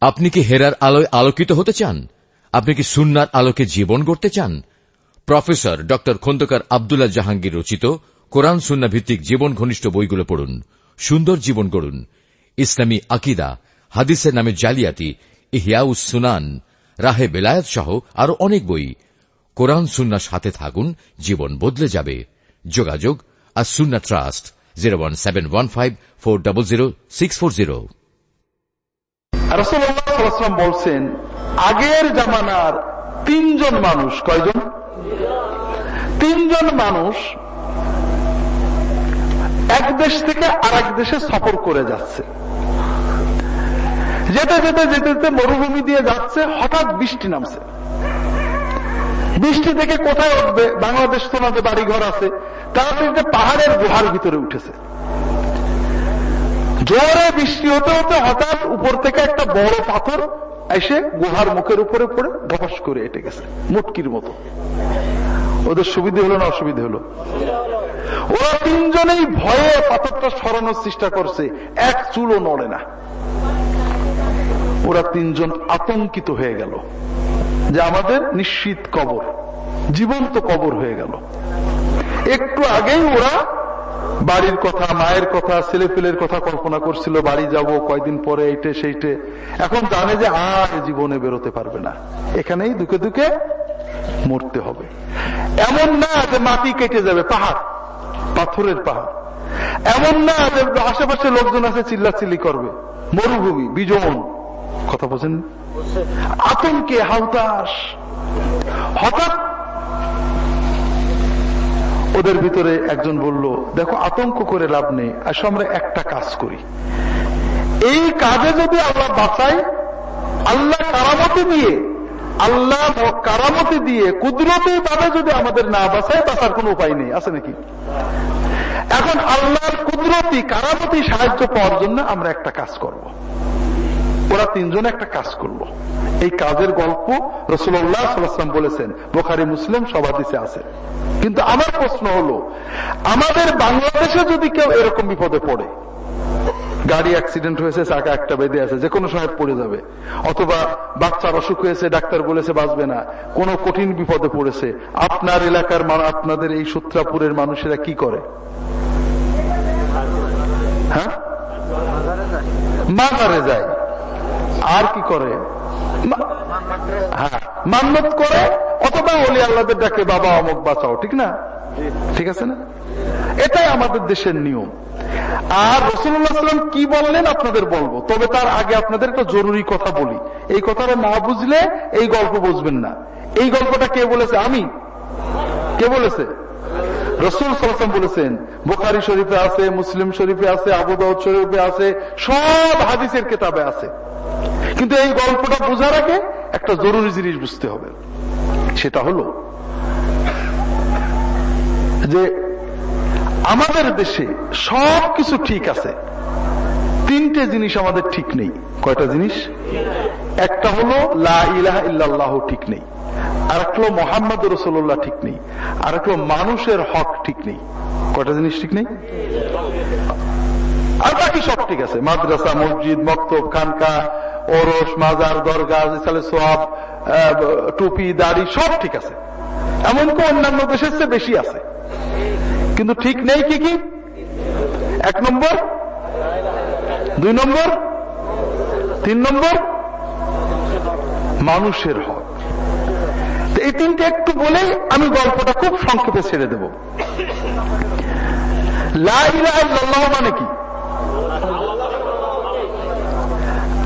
আপনি কি হেরার আলোয় আলোকিত হতে চান? আপনি কি সুন্নার আলোকে জীবন গড়তে চান? প্রফেসর ড. খন্দকার আবদুল্লাহ জাহাঙ্গীর রচিত কোরআন সুন্না ভিত্তিক জীবন ঘনিষ্ঠ বইগুলো পড়ুন। সুন্দর জীবন গড়ুন। ইসলামী আকিদা, হাদিসের নামে জালিয়াতি, ইহিয়াউস সুনান, রাহে বেলায়ত সহ আরও অনেক বই কোরআন সুন্নার সাথে থাকুন, জীবন বদলে যাবে। যোগাযোগ, আর Sunnah Trust, zero one seven one five four double zero six four zero. বলছেন, আগের জামানার তিনজন মানুষ কয়জন? তিনজন মানুষ এক দেশ থেকে আর এক দেশে সফর করে যাচ্ছে। যেতে যেতে যেতে যেতে মরুভূমি দিয়ে যাচ্ছে, হঠাৎ বৃষ্টি নামছে। বৃষ্টি থেকে কোথায় উঠবে? বাংলাদেশ তো বাড়ি ঘর আছে। তারা তো পাহাড়ের গুহার ভিতরে উঠেছে। জোরে বৃষ্টি হতে হতে হঠাৎ উপর থেকে একটা বড় পাথর এসে গুহার মুখের উপরে পড়ে ধপাস করে এটে গেছে, মুটকির মতো। ওদের সুবিধে হলো না অসুবিধে হলো? ওরা তিনজনেই ভয়ে পাথরটা সরানোর চেষ্টা করছে। এক চুলও নড়ে না। ওরা তিনজন আতঙ্কিত হয়ে গেল। যে আমাদের নিশ্চিত কবর, জীবন্ত কবর হয়ে গেল। একটু আগেই ওরা বাড়ির কথা, মায়ের কথা ছেলে পেলের কথা কল্পনা করছিল, বাড়ি যাব, কয়দিন পরে এইটে সেইটে। এখন জানে যে আর জীবনে বেরোতে পারবে না। এখানেই দুকে দুকে মরতে হবে। এমন না যে মাটি কেটে যাবে, পাহাড়, পাথরের পাহাড়। এমন না যে আশেপাশে লোকজন আছে, চিল্লাচিল্লি করবে। মরুভূমি বিজন কথা বোঝেন আতঙ্কে হাউতাস হঠাৎ ওদের ভিতরে একজন বলল, দেখো, আতঙ্ক করে লাভ নেই, আসো আমরা একটা কাজ করি। এই কাজে যদি আল্লাহ বাঁচাই আল্লাহ কারামতি দিয়ে, আল্লাহ কারামতি দিয়ে, কুদরতি ভাবে যদি আমাদের না বাঁচায়, বাঁচার কোন উপায় নেই। আছে নাকি? এখন আল্লাহর কুদরতি, কারামতি সাহায্য পাওয়ার জন্য আমরা একটা কাজ করব। ওরা তিনজন একটা কাজ করল। এই কাজের গল্প রসুল্লাহ সাল্লাম বলেছেন, বোখারি, মুসলিম সবাদিসে আছে। কিন্তু আমার প্রশ্ন হলো, আমাদের বাংলাদেশে যদি কেউ এরকম বিপদে পড়ে, গাড়ি অ্যাক্সিডেন্ট হয়েছে, চাকা একটা বেঁধে আছে যে কোনো সময় পড়ে যাবে, অথবা বাচ্চার অসুখ হয়েছে, ডাক্তার বলেছে বাঁচবে না, কোনো কঠিন বিপদে পড়েছে, আপনার এলাকার আপনাদের এই সূত্রাপুরের মানুষেরা কি করে? হ্যাঁ? মাজারে যায়। আর কি করে? হ্যাঁ মান্নত করে অথবা অলি আল্লাদের ডাকে, বাবা, অমুক বাঁচাও। ঠিক না? ঠিক আছে না? এটাই আমাদের দেশের নিয়ম। আর রসুল্লাহাম কি বললেন আপনাদের বলব। তবে তার আগে আপনাদের একটা জরুরি কথা বলি। এই কথাটা না বুঝলে এই গল্প বুঝবেন না। এই গল্পটা কে বলেছে? আমি। কে বলেছে? রসুল সালাম বলেছেন, বোখারি শরীফে আছে, মুসলিম শরীফে আছে আবুদাউদ শরীফে আছে, সব হাদিসের কেতাবে আছে। কিন্তু এই গল্পটা বোঝার আগে একটা জরুরি জিনিস বুঝতে হবে। সেটা হলো যে আমাদের দেশে সব কিছু ঠিক আছে। তিনটে জিনিস আমাদের ঠিক নেই। কয়টা জিনিস? একটা হলো লা ইলাহা ইল্লাল্লাহ ঠিক নেই। আর একটা হলো মোহাম্মদ রসুল্লাহ ঠিক নেই। আর একটা মানুষের হক ঠিক নেই। কয়টা জিনিস ঠিক নেই? আর বাকি সব ঠিক আছে। মাদ্রাসা, মসজিদ, মক্তব, খানকা ওরস, মাজার দরগা সোয়াব টুপি, দাড়ি, সব ঠিক আছে। এমনকি অন্যান্য দেশের চেয়ে বেশি আছে। কিন্তু ঠিক নেই কি কি? এক নম্বর? দুই নম্বর? তিন নম্বর? মানুষের হক। এই তিনটে একটু বলে আমি গল্পটা খুব সংক্ষেপে ছেড়ে দেব। লাহ মানে কি?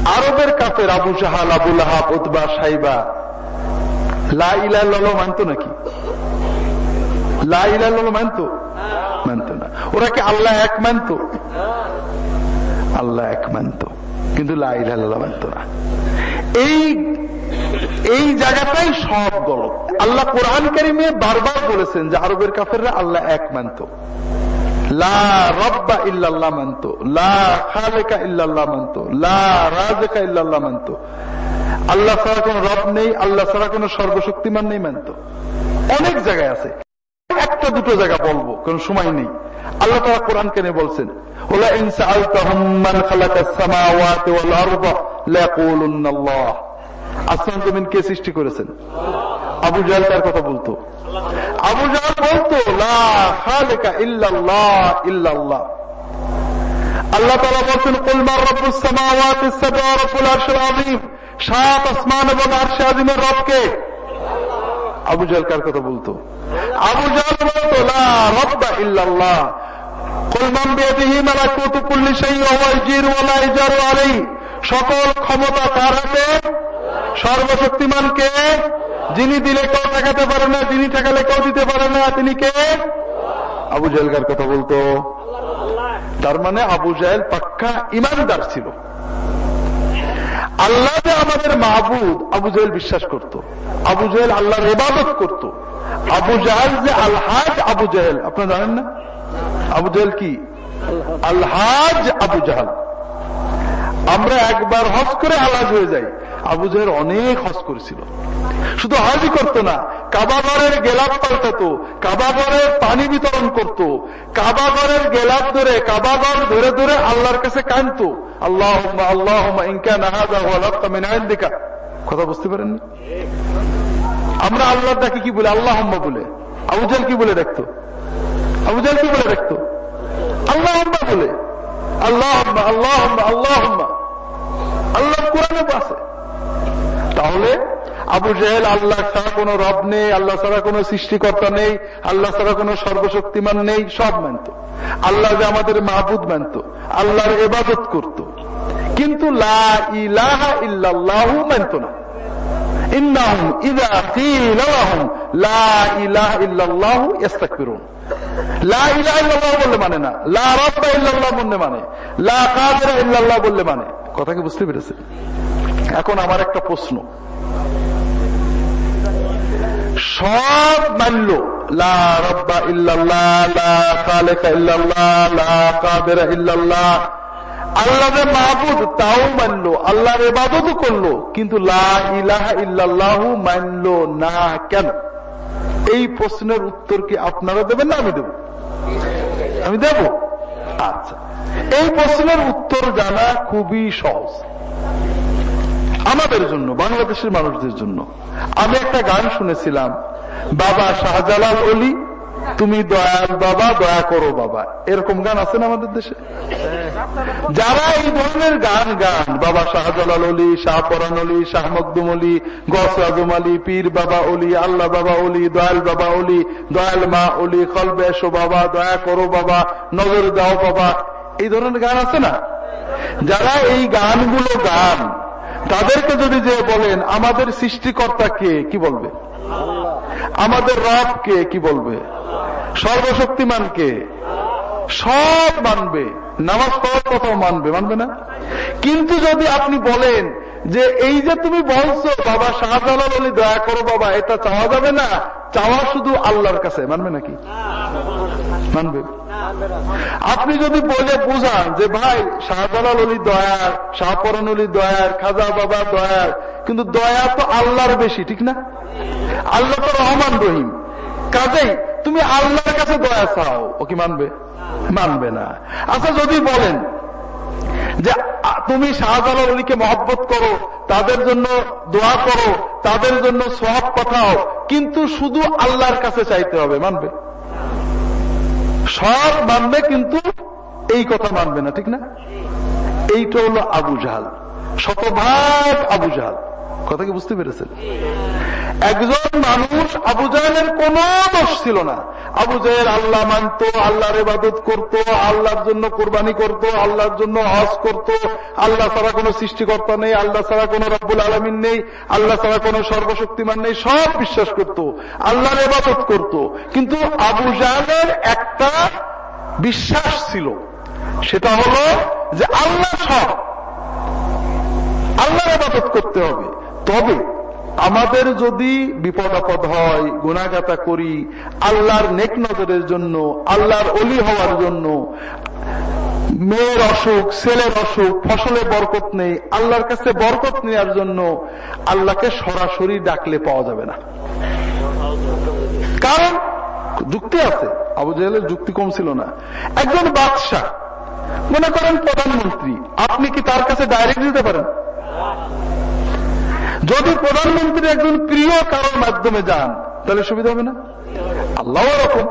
আরবের কাপের আবু জাহাল আবুল উতবা, সাইবা। লাইলা মানতো নাকি? লাইলা মানতো? মানতো না। ওরা কি আল্লাহ এক মানতো? আল্লাহ এক মানত। কিন্তু লাইল্লাহ মানত না। এই এই জায়গাটাই সব গলত। আল্লাহ কোরআন কারিমে বারবার বলেছেন যে আরবের কাফেররা আল্লাহ এক মানত। আল্লাহ রব নেই, আল্লাহ সর্বশক্তিমান নেই মানত। অনেক জায়গায় আছে। একটা দুটো জায়গা বলব, কোন সময় নেই। আল্লাহ তারা কোরআন কেনে বলছেন, ওলা ইনসা আলতাহুম আসমান জমিন কে সৃষ্টি করেছেন। আবু জাহাল তার কথা বলতো। আবু জাহাল বলতো ইল্লাল্লাহ আল্লাহ তাআলা বলছেন সাত আসমান এবং আরশে আযীমের রব কে আবু জাহাল কার কথা বলতো? আবু জাহাল বলতো রাব্বা ইল্লাল্লাহ। সকল ক্ষমতা কার হাতে সর্বশক্তিমান কে? যিনি দিলে কেউ ঠেকাতে পারে না, যিনি ঠেকালে কেউ দিতে পারে না, তিনি কে? আবু জাহেলকার কথা বলতো। তার মানে আবু জাহেল পাক্কা ইমানদার ছিল। আল্লাহ যে আমাদের মাহবুদ, আবু জাহেল বিশ্বাস করত। আবু জাহেল আল্লাহর ইবাদত করত। আবু জাহেল যে আলহাজ আবু জাহেল, আপনারা জানেন না? আবু জাহেল কি? আলহাজ আবু জাহাল। আমরা একবার হজ করে আলাজ হয়ে যাই। আবু জাহের অনেক হজ করেছিল। শুধু হজই করতো না কাবাগরের গেলাপ পাল্টাতো কাবাগরের পানি বিতরণ করত কাবাগরের গেলাপ ধরে কাবাগর ধরে ধরে আল্লাহর কাছে কানত আল্লাহ আল্লাহ কথা বুঝতে পারেন আমরা আল্লাহর ডাকি কি বলে? আল্লাহ বলে। আবু জাহেল কি বলে দেখতো? আবু জাহেল কি বলে দেখতো? আল্লাহ বলে। আল্লাহ আল্লাহ আল্লাহ আল্লাহ কোরআনে আছে। তাহলে আবু জাহেল আল্লাহ ছাড়া কোন রব নেই, আল্লাহ ছাড়া কোন সৃষ্টিকর্তা নেই, আল্লাহ ছাড়া কোন সর্বশক্তিমান নেই, সব মানত। আল্লাহ যে আমাদের মাহবুদ মানত, আল্লাহর এবাদত করত। কিন্তু মানত না। মানে মানে মানে। কথা কি বুঝতে পেরেছে এখন আমার একটা প্রশ্ন। সব মানল এই প্রশ্নের উত্তর কি আপনারা দেবেন না আমি দেব? আমি দেব? আচ্ছা। এই প্রশ্নের উত্তর জানা খুবই সহজ। আমাদের জন্য, বাংলাদেশের মানুষদের জন্য। আমি একটা গান শুনেছিলাম, বাবা শাহজালাল অলি, তুমি দয়াল বাবা দয়া করো বাবা। এরকম গান আছে না আমাদের দেশে? যারা এই ধরনের গান গান, বাবা শাহজালাল অলি, শাহ পরান অলি, শাহ মকদুম অলি, গস আজম আলী, পীর বাবা অলি, আল্লাহ বাবা অলি, দয়াল বাবা অলি, দয়াল মা অলি কলবে এসো বাবা, দয়া করো বাবা, নজর দাও বাবা। এই ধরনের গান আছে না? যারা এই গানগুলো গান তাদেরকে যদি যে বলেন, আমাদের সৃষ্টিকর্তা কে? কি বলবে? আমাদের রব কে? কি বলবে? সর্বশক্তিমান কে? সব মানবে। নামাজ পড়ার কথাও মানবে মানবে না? কিন্তু যদি আপনি বলেন যে, এই যে তুমি বলছো, বাবা শাহজালাল আলী, দয়া করো বাবা, এটা চাওয়া যাবে না। চাওয়া শুধু আল্লাহর কাছে, মানবে নাকি? মানবে। আপনি যদি বলে বুঝান যে ভাই শাহজালাল অলি দয়ার শাহপরান অলি দয়ার, খাজা বাবা দয়ার, কিন্তু দয়া তো আল্লাহর বেশি, ঠিক না? আল্লাহ তো রহমান রহিম। কাজেই তুমি আল্লাহর কাছে দয়া চাও, ও কি মানবে? মানবে না। আচ্ছা যদি বলেন যে তুমি শাহজালাল অলিকে মহব্বত করো, তাদের জন্য দোয়া করো, তাদের জন্য সব পাঠাও, কিন্তু শুধু আল্লাহর কাছে চাইতে হবে, মানবে? সব মানবে কিন্তু এই কথা মানবে না, ঠিক না? এইটা হলো আবু জাহাল, শতভাগ আবু জাহাল। কথা কি বুঝতে পেরেছেন? একজন মানুষ আবু জাহেলের কোন দোষ ছিল না। আবু জাহেল আল্লাহ মানত, আল্লাহর ইবাদত করত, আল্লাহর জন্য কোরবানি করত, আল্লাহর জন্য হজ করত। আল্লাহ ছাড়া কোন সৃষ্টিকর্তা নেই, আল্লাহ ছাড়া কোন রব্বুল আলমিন নেই, আল্লাহ ছাড়া কোন সর্বশক্তিমান নেই, সব বিশ্বাস করত, আল্লাহর ইবাদত করত। কিন্তু আবু জাহেলের একটা বিশ্বাস ছিল, সেটা হলো যে আল্লাহ সব, আল্লাহর আবাদত করতে হবে। তবে আমাদের যদি বিপদ আপদ হয় গুণাগাতা করি, আল্লাহর নেক নজরের জন্য, আল্লাহর অলি হওয়ার জন্য, মেয়ের অসুখ, ছেলের অসুখ, ফসলে বরকত নেই, আল্লাহর কাছে বরকত নেওয়ার জন্য আল্লাহকে সরাসরি ডাকলে পাওয়া যাবে না। কারণ যুক্তি আছে, আবু জাহেলের যুক্তি কম ছিল না। একজন বাদশাহ, মনে করেন প্রধানমন্ত্রী, আপনি কি তার কাছে ডাইরেক্ট দিতে পারেন? যদি প্রধানমন্ত্রী একজন প্রিয় কারোর মাধ্যমে যান, তাহলে সুবিধা হবে না? আল্লাহ এরকম।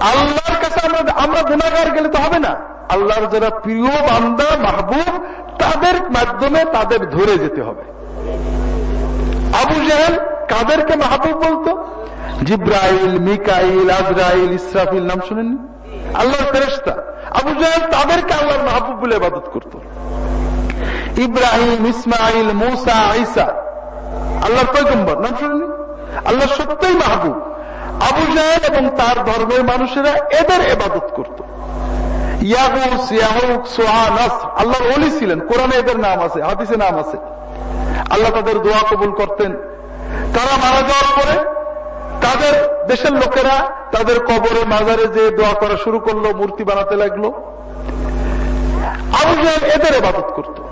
আল্লাহর কাছে আমরা আমরা গুণাগার গেলে তো হবে না। আল্লাহর যারা প্রিয় বান্দা, মাহবুব, তাদের মাধ্যমে তাদের ধরে যেতে হবে। আবু জাহেল কাদেরকে মাহবুব বলতো? জিব্রাইল, মিকাইল, আজরাইল, ইসরাফিল, নাম শুনেননি? আল্লাহর ফেরেস্তা আবু জাহেল তাদেরকে আল্লাহর মাহবুব বলে আবাদত করত। ইব্রাহিম, ইসমাইল, মুসা আইসা আল্লাহর পয়গম্বর, নাম শুনেননি আল্লাহ সত্যই মাহবুব। আবু জাহেল এবং তার ধর্মের মানুষেরা এদের এবাদত করত। আল্লাহর অলি ছিলেন। কোরআনে এদের নাম আছে, হাদিসে নাম আছে। আল্লাহ তাদের দোয়া কবুল করতেন। তারা মারা যাওয়ার পরে তাদের দেশের লোকেরা তাদের কবরে, মাজারে যে দোয়া করা শুরু করল, মূর্তি বানাতে লাগল। আবু জাহেল এদের এবাদত করত।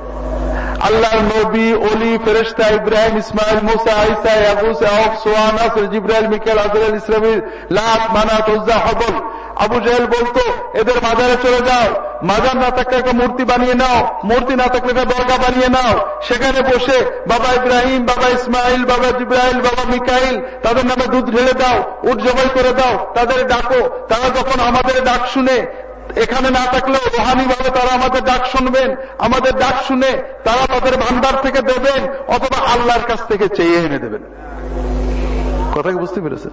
আল্লাহর নবী অলি ফেরেস্তা ইব্রাহিম, ইসমাইল, মুসা আইসা আবু সাহব সোয়ান আসর জিব্রাইল মিকেল আজরাইল ইসলামিল লাত, মানাত, উজ্জা, হবল। আবু জাহেল বলতো, এদের মাজারে চলে যাও। মাজার না থাকলে একটা মূর্তি বানিয়ে নাও। মূর্তি না থাকলে একটা দরগা বানিয়ে নাও। সেখানে বসে বাবা ইব্রাহিম, বাবা ইসমাইল, বাবা জিব্রাইল, বাবা মিকাইল, তাদের নামে দুধ ঢেলে দাও উঠ করে দাও। তাদের ডাকো। তারা যখন আমাদের ডাক শুনে এখানে না থাকলেও রোহানি ভাবে তারা আমাদের ডাক শুনবেন, আমাদের ডাক শুনে তারা তাদের ভান্ডার থেকে দেবেন, অথবা আল্লাহর কাছ থেকে চেয়ে এনে দেবেন। কথা কি বুঝতে পেরেছেন?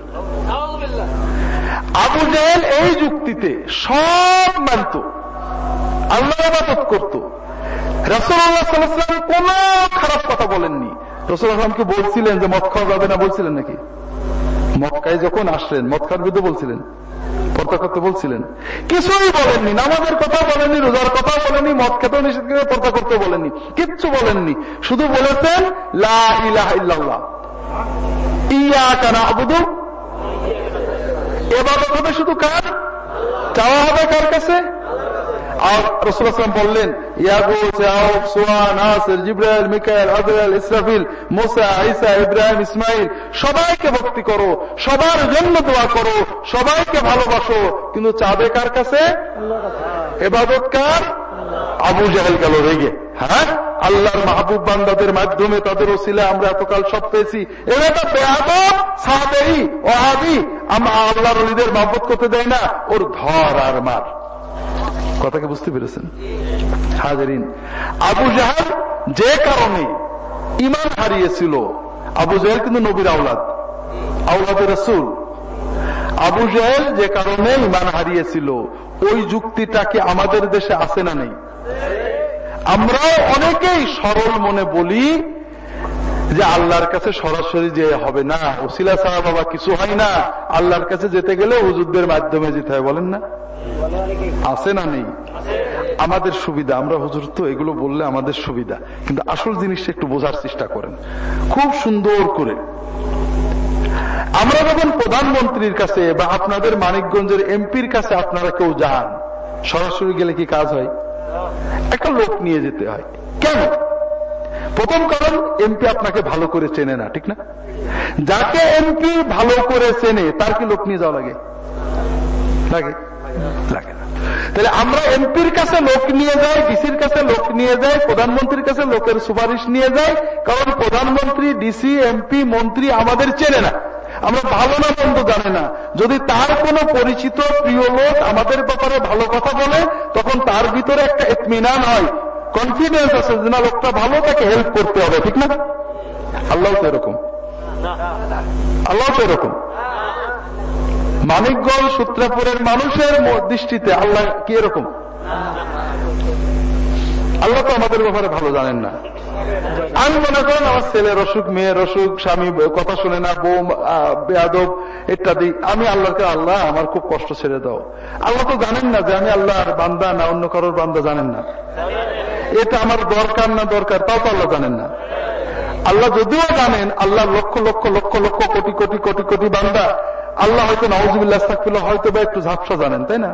আবু জাহেল এই যুক্তিতে সব মানত, আল্লাহ আবাদত করত। রসুল্লাহ কোন খারাপ কথা বলেননি। রসুল আসলামকে বলছিলেন যে মদ যাবে না বলছিলেন নাকি? মক্কায় যখন আসলেন মদ বিরুদ্ধে বলছিলেন। করতে বলছিলেন। কিছুই বলেননি, নামাজের কথা বলেননি, রোজার কথা বলেননি, মদ খেতেও নিষেধ করে পর্দা করতে বলেননি, কিচ্ছু বলেননি। শুধু বলেছেন হবে শুধু কার? চাওয়া হবে কার কাছে? বললেন ইব্রাহিম ইসমাইল সবাইকে ভক্তি করো, সবার জন্য দোয়া করো, সবাইকে ভালোবাসো। কিন্তু চাবে কার কাছে? এবাদত কার? আবু জাহেল গেল রেগে। হ্যাঁ? আল্লাহর মাহবুব বান্দাদের মাধ্যমে তাদের ওসিলে আমরা এতকাল সব পেয়েছি। এরা তো আল্লাহর অলিদের করতে দেয় না। ওর ধর আর মার। কথাকে বুঝতে পেরেছেন? হাজারিন। আবু জাহাল যে কারণে ইমান হারিয়েছিল, আবু জাহেল কিন্তু নবীর আওলাদ আওলাদের রসুল। আবু জাহেল যে কারণে ইমান হারিয়েছিল, ওই যুক্তিটা কি আমাদের দেশে আছে না নেই? আমরাও অনেকেই সরল মনে বলি যে আল্লাহর কাছে সরাসরি যে হবে না, ওসিলা ছাড়া বাবা কিছু হয় না। আল্লাহর কাছে যেতে গেলে হুজুরদের মাধ্যমে যেতে হয়, বলেন না? আছে না নেই? আমাদের সুবিধা। আমরা হুজুর তো এগুলো বললে আমাদের সুবিধা। কিন্তু আসল জিনিসটা একটু বোঝার চেষ্টা করেন। খুব সুন্দর করে। আমরা যখন প্রধানমন্ত্রীর কাছে বা আপনাদের মানিকগঞ্জের এমপির কাছে আপনারা কেউ যান, সরাসরি গেলে কি কাজ হয়? একটা লোক নিয়ে যেতে হয়। কেন? প্রথম কারণ, এমপি আপনাকে ভালো করে চেনে না, ঠিক না? যাকে এমপি ভালো করে চেনে, তার কি লোক নিয়ে যাওয়া লাগে? লাগে। লাগে না। তাহলে আমরা এমপির কাছে লোক নিয়ে যাই, ডিসির কাছে লোক নিয়ে যাই, প্রধানমন্ত্রীর কাছে লোকের সুপারিশ নিয়ে যাই, কারণ প্রধানমন্ত্রী, ডিসি, এমপি, মন্ত্রী আমাদের চেনে না। আমরা ভালো না মন্দ জানে না। যদি তার কোনো পরিচিত প্রিয় লোক আমাদের ব্যাপারে ভালো কথা বলে, তখন তার ভিতরে একটা এতমিনান হয়। কনফিডেন্স আছে যে না, লোকটা ভালো, তাকে হেল্প করতে হবে, ঠিক না? আল্লাহ তো এরকম। আল্লাহ তো এরকম। মানিকগঞ্জ সূত্রাপুরের মানুষের দৃষ্টিতে আল্লাহ কি এরকম? আল্লাহ তো আমাদের ব্যাপারে ভালো জানেন না। আমি মনে করেন আমার ছেলের অসুখ মেয়ের অসুখ স্বামী কথা শুনে না, বউ বেয়াদব ইত্যাদি। আমি আল্লাহকে আল্লাহ, আমার খুব কষ্ট ছেড়ে দাও। আল্লাহ তো জানেন না যে আমি আল্লাহর বান্দা না, অন্য কারোর বান্দা জানেন না। এটা আমার দরকার না দরকার, তাও তো আল্লাহ জানেন না। আল্লাহ যদিও জানেন, আল্লাহ লক্ষ লক্ষ লক্ষ লক্ষ কোটি কোটি কোটি কোটি বান্দা। আল্লাহ হয়তো নওয়াজ হয়তো বা একটু ঝাপসা জানেন, তাই না?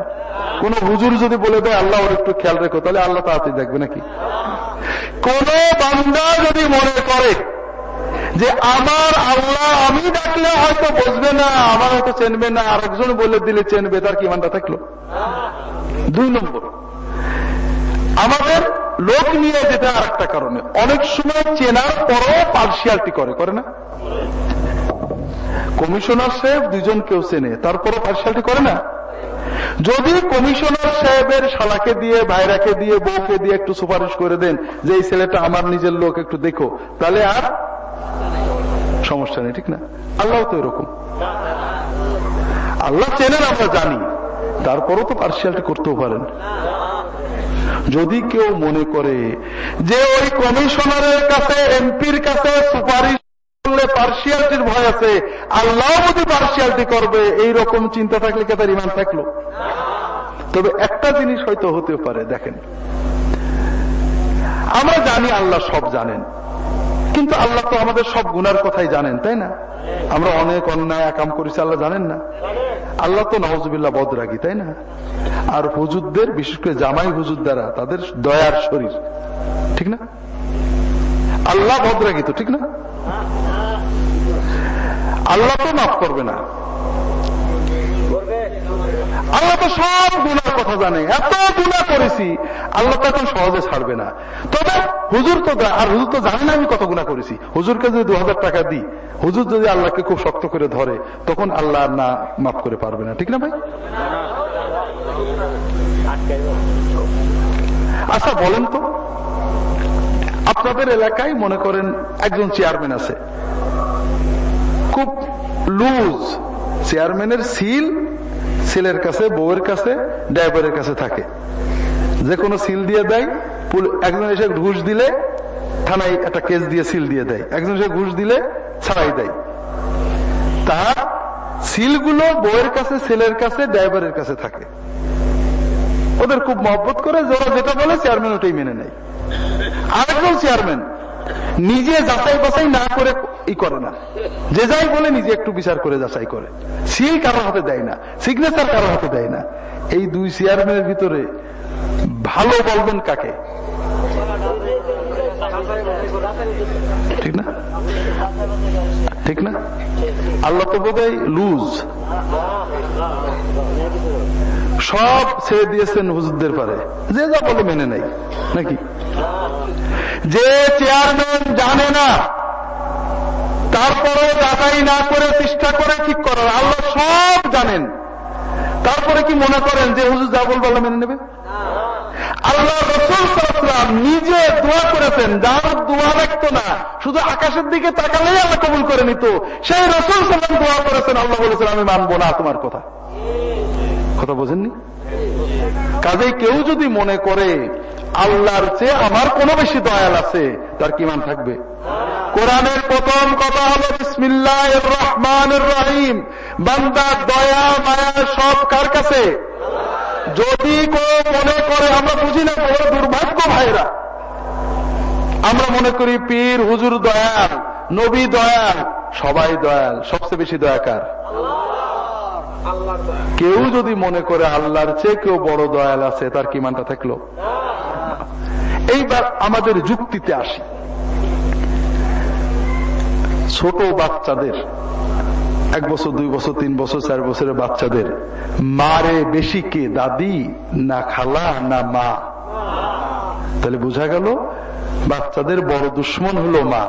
কোন হুজুর যদি বলে দেয়, আল্লাহ ওর একটু খেয়াল রেখো, তাহলে আল্লাহ তাড়াতাড়ি দেখবে নাকি? কোন বান্দা যদি মনে করে যে আমার আল্লাহ, আমি ডাকলে হয়তো বসবে না, আমার হয়তো চেনবে না, আরেকজন বলে দিলে চেনবে, তার কি মানটা থাকল? দুই নম্বর, আমাদের লোক নিয়ে যেতে আর একটা কারণে, অনেক সময় চেনার পরও পার্সিয়ালটি করে করে না? কমিশনার সাহেব দুজন কেউ চেনে, তারপরও পার্সিয়ালটি করে না? যদি কমিশনার সাহেবের শালাকে দিয়ে, ভাইরাকে দিয়ে, বউকে দিয়ে একটু সুপারিশ করে দেন যে এই ছেলেটা আমার নিজের লোক, একটু দেখো, তাহলে আর সমস্যা নেই, ঠিক না? আল্লাহ তো এরকম। আল্লাহ চেনেন, আমরা জানি। তারপরও তো পার্সিয়ালটি করতেও পারেন। যদি কেউ মনে করে যে ওই কমিশনারের কাছে, এমপির কাছে সুপারিশ পার্সিয়ালিটির ভয় আছে। আল্লাহ যদি পার্সিয়ালিটি করবে, এই রকম চিন্তা থাকলে কে তার ইমান থাকল? তবে একটা জিনিস হয়তো হতে পারে, দেখেন। আমরা জানি আল্লাহ সব জানেন, কিন্তু আল্লাহ তো আমাদের সব গুনার কথাই জানেন, তাই না? আমরা অনেক অন্যায় একাম করেছি, আল্লাহ জানেন না? আল্লাহ তো নওয়াজবিল্লা বদরাগি, তাই না? আর হুজুরদের, বিশেষ করে জামাই হুজুর দ্বারা তাদের দয়ার শরীর, ঠিক না? আল্লাহ বদরাগি তো, ঠিক না? আল্লাহ তো মাফ করবে না। আল্লাহ তো সব গুণার কথা জানে। এত গুণা করেছি, আল্লাহ তো এখন সহজে ছাড়বে না। তবে হুজুর তো আর হুজুর তো জানে না আমি কত গুণা করেছি। হুজুরকে যদি দু হাজার টাকা দিই, হুজুর যদি আল্লাহকে খুব শক্ত করে ধরে, তখন আল্লাহ না মাফ করে পারবে না। ঠিক না ভাই? আচ্ছা বলেন তো। আপনাদের এলাকায় মনে করেন একজন চেয়ারম্যান আছে। খুব লুজ চেয়ারম্যানের সিল ছেলের কাছে, বউয়ের কাছে ড্রাইভারের কাছে থাকে। যে কোনো সিল দিয়ে দেয় একজন এসে ঘুষ দিলে থানায় একটা কেস দিয়ে সিল দিয়ে দেয়। একজন এসে ঘুষ দিলে ছাড়াই দেয়। তার সিলগুলো বউয়ের কাছে ছেলের কাছে ড্রাইভারের কাছে থাকে। ওদের খুব মহব্বত করে, যারা যেটা বলে চেয়ারম্যান ওটাই মেনে নেয়। আরেকজন চেয়ারম্যান নিজে যাচাই বাছাই না করে ই করে না। যে যাই বলে নিজে একটু বিচার করে যাচাই করে। সিল কারোর হাতে দেয় না সিগনেচার কারোর হাতে দেয় না। এই দুই চেয়ারম্যানের ভিতরে ভালো বলবেন কাকে? ঠিক না? ঠিক না? আল্লাহ তো বোধ লুজ সব ছেড়ে দিয়েছেন হুজুরদের পারে। যে যা বলে মেনে নেই নাকি? যে চেয়ারম্যান জানে না তারপরে যাচাই না করে, চেষ্টা করে ঠিক করার, আল্লাহ সব জানেন। তারপরে কি মনে করেন যে হুজুর যা বলব আল্লাহ মেনে নেবে? আল্লাহ রসুল সাল্লাম নিজে দোয়া করেছেন, যার দোয়া রাখতো না, শুধু আকাশের দিকে তাকালেই আল্লাহ কবুল করে নিত। সেই রসুল সাল্লাম দোয়া করেছেন, আল্লাহ বলেছেন, আমি মানবো না তোমার কথা। কথা বোঝেননি? কাজেই কেউ যদি মনে করে আল্লাহর চেয়ে আমার কোনো বেশি দয়াল আছে, তার কিমান থাকবে? কোরআনের প্রথম কথা হলো বিসমিল্লাহ রহমান রহিম। বান্দার দয়া, মায়া সব কার কাছে? যদি কেউ মনে করে, আমরা বুঝি না, বড় দুর্ভাগ্য ভাইরা। আমরা মনে করি পীর, হুজুর দয়াল, নবী দয়াল, সবাই দয়াল। সবচেয়ে বেশি দয়াকার কেউ যদি মনে করে আল্লাহর চেয়ে কেউ বড় দয়াল আছে, তার কিমানটা থাকল? এইবার আমাদের যুক্তিতে আসি। ছোট বাচ্চাদের, এক বছর, দুই বছর, তিন বছর, চার বছরের বাচ্চাদের, মারে বেশি কে, দাদি না খালা না মা? তাহলে বোঝা গেল, বাচ্চাদের বড় দুশ্মন হলো মা।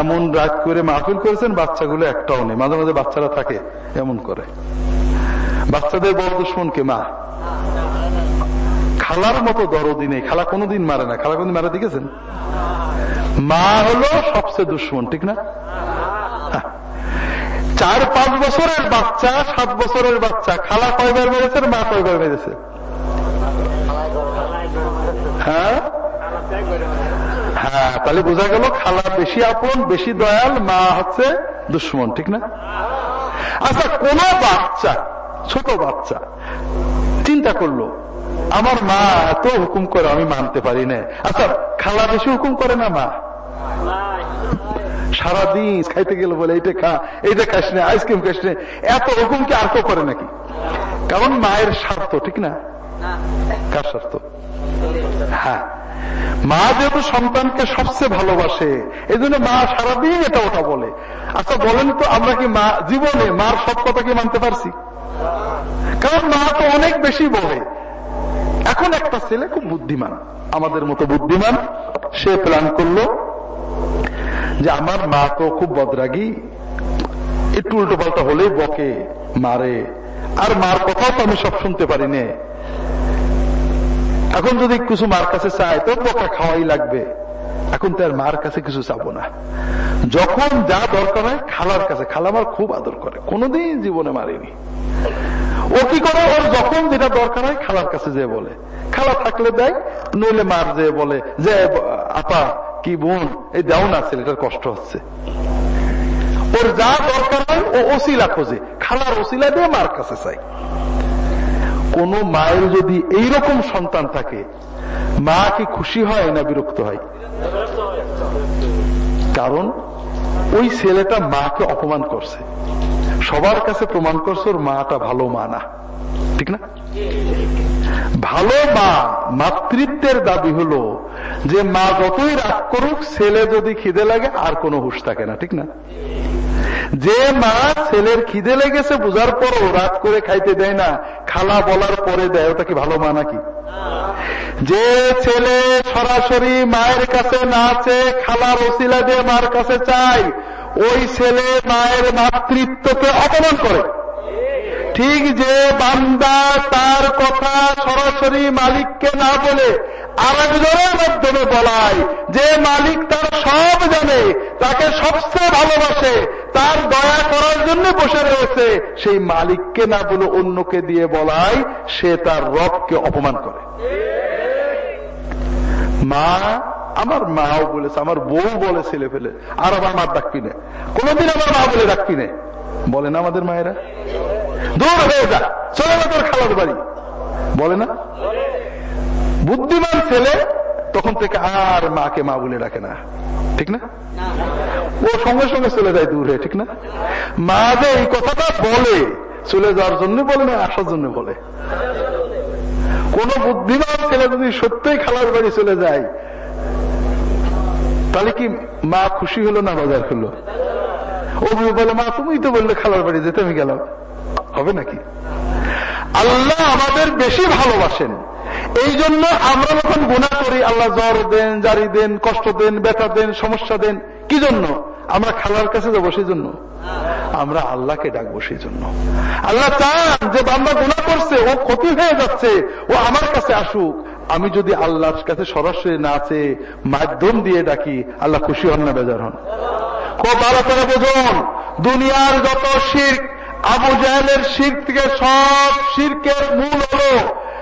এমন রাগ করে মাহফিল করেছেন, বাচ্চাগুলো একটাও নেই। মাঝে মাঝে বাচ্চারা থাকে, এমন করে। বাচ্চাদের বড় দুশ্মন কে? মা। খালার মতো দরদি নেই। খালা কোনোদিন মারে না। খালা কোনদিন মারা, দেখেছেন? মা হলো সবচেয়ে দুশ্মন, ঠিক না? চার, পাঁচ বছরের বাচ্চা, সাত বছরের বাচ্চা। খালা কয়বার মেরেছে, মা কয়বার মেরেছে? হ্যাঁ? হ্যাঁ তাহলে বোঝা গেল খালা বেশি আপন, বেশি দয়াল, মা হচ্ছে দুশ্মন, ঠিক না? আচ্ছা কোন বাচ্চা, ছোট বাচ্চা, চিন্তা করল, আমার মা এত হুকুম করে, আমি মানতে পারি না। আচ্ছা খালা বেশি হুকুম করে না, মা? সারাদিন খাইতে গেলে বলে, এইটা খা, এইটা খাস না, আইসক্রিম খাস না। এত হুকুম কি আর কেউ করে নাকি? কারণ মায়ের স্বার্থ, ঠিক না? কার স্বার্থ? হ্যাঁ। মা যেহেতু সন্তানকে সবচেয়ে ভালোবাসে এই জন্য মা সারাদিন এটা ওটা বলে। আচ্ছা বলেন তো আমরা কি মা, জীবনে মার সব কথা কি মানতে পারছি? কারণ মা তো অনেক বেশি বলে। এখন একটা ছেলে খুব বুদ্ধিমান। আমাদের মতো বুদ্ধিমান, সে প্ল্যান করল যে আমার মা তো খুব বদরাগী। একটু উল্টো পাল্টা হলেই বকে মারে। আর মার কথাও তো আমি সব শুনতে পারি না। এখন যদি কিছু মার কাছে চাই তো বকা খাওয়াই লাগবে। এখন তার মার কাছে কিছু চাবো না। যখন যা দরকার হয়, খালার কাছে। খালা আমার খুব আদর করে। কোনোদিন জীবনে মারিনি। ও কি করে? ওর যখন যেটা দরকার হয়, খালার কাছে যে বলে। খালা থাকলে দেয়, নইলে মার যে বলে যে, আপা, কি বোন, এই দেও না, ছেলেটার কষ্ট হচ্ছে। ওর যা দরকার হয়, ও ওসিলা খোঁজে। খালার ওসিলা দিয়ে মার কাছে চাই কোন মায়ের যদি এই রকম সন্তান থাকে, মা কি খুশি হয় না বিরক্ত হয়? কারণ ওই ছেলেটা মাকে অপমান করছে। সবার কাছে প্রমাণ করছে ওর মাটা ভালো মা না। ঠিক না? ভালো মা মাতৃত্বের দাবি হলো যে মা যতই রাগ করুক, ছেলে যদি খিদে লাগে, আর কোনো হুশ থাকে না। ঠিক না? যে মা ছেলের খিদে লেগেছে বোঝার পরও রাত করে খাইতে দেয় না, খালা বলার পরে দেয়, ওটা কি ভালো মা নাকি? যে ছেলে সরাসরি মায়ের কাছে না আছে খালার ওসিলা দিয়ে মার কাছে চাই ওই ছেলে মায়ের মাতৃত্বকে অপমান করে। ঠিক যে বান্দা তার কথা সরাসরি মালিককে না বলে আরেকজনের মাধ্যমে বলায়, যে মালিক তার সব জানে, তাকে সবচেয়ে ভালোবাসে, তার দয়া করার জন্য বসে রয়েছে, সেই মালিককে না বলে অন্যকে দিয়ে বলায়, সে তার রবকে অপমান করে। মা আমার মাও বলেছে, আমার বউ বলে ছেলে ফেলে, আর আমার মা ডাকবি না কোনদিন আমার মা বলে ডাকবি না বলে না আমাদের মায়েরা? দূর হয়ে যা, চলে না তোর খালার বাড়ি। বলে না? বুদ্ধিমান ছেলে, তখন থেকে আর মাকে মা বলে ডাকে না। ঠিক না? ও সঙ্গে সঙ্গে চলে যায় দূরে, ঠিক না? মা যে এই কথাটা বলে, চলে যাওয়ার জন্য বলে না, আসার জন্য বলে। কোন বুদ্ধিমান ছেলে যদি সত্যই খালার বাড়ি চলে যায়, তাহলে কি মা খুশি হলো না বাজার হলো? ও বলে মা তুমি তো বললে খালার বাড়ি যেতে আমি গেলাম। হবে নাকি? আল্লাহ আমাদের বেশি ভালোবাসেন। এই জন্য আমরা যখন গুণা করি, আল্লাহ জ্বর দেন, জারি দেন, কষ্ট দেন, ব্যথা দেন, সমস্যা দেন, কি জন্য? আমরা খালার কাছে যাব সেই জন্য আমরা আল্লাহকে ডাকবো সেই জন্য আল্লাহ চান যে বান্দা গুণা করছে, ও ক্ষতি হয়ে যাচ্ছে, ও আমার কাছে আসুক। আমি যদি আল্লাহর কাছে সরাসরি না আছে মাধ্যম দিয়ে ডাকি, আল্লাহ খুশি হন না বেজার হন। খুব দুনিয়ার যত শির আবু জাহেলের শির থেকে সব শিরকের মূল হলো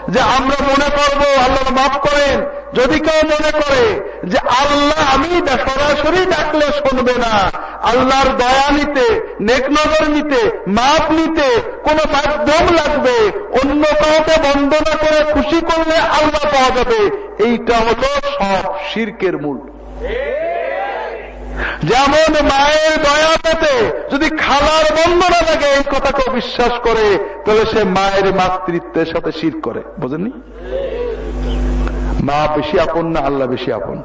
যে আমরা মনে করব, আল্লাহ মাফ করেন। যদি কেউ মনে করে যে আল্লাহ আমি সরাসরি ডাকলে শুনবে না, আল্লাহর দয়া নিতে, নেক নজর নিতে, মাপ নিতে কোন মাধ্যম লাগবে, অন্য কাউকে বন্দনা করে খুশি করলে আল্লাহ পাওয়া যাবে। এইটা হলো সব শির্কের মূল। যেমন মায়ের দয়া পেতে যদি খালার বন্দনা লাগে, এই কথাকে বিশ্বাস করে, তাহলে সে মায়ের মাতৃত্বের সাথে শির করে। বোঝেননি? মা বেশি আপন না, আল্লাহ বেশি আপন।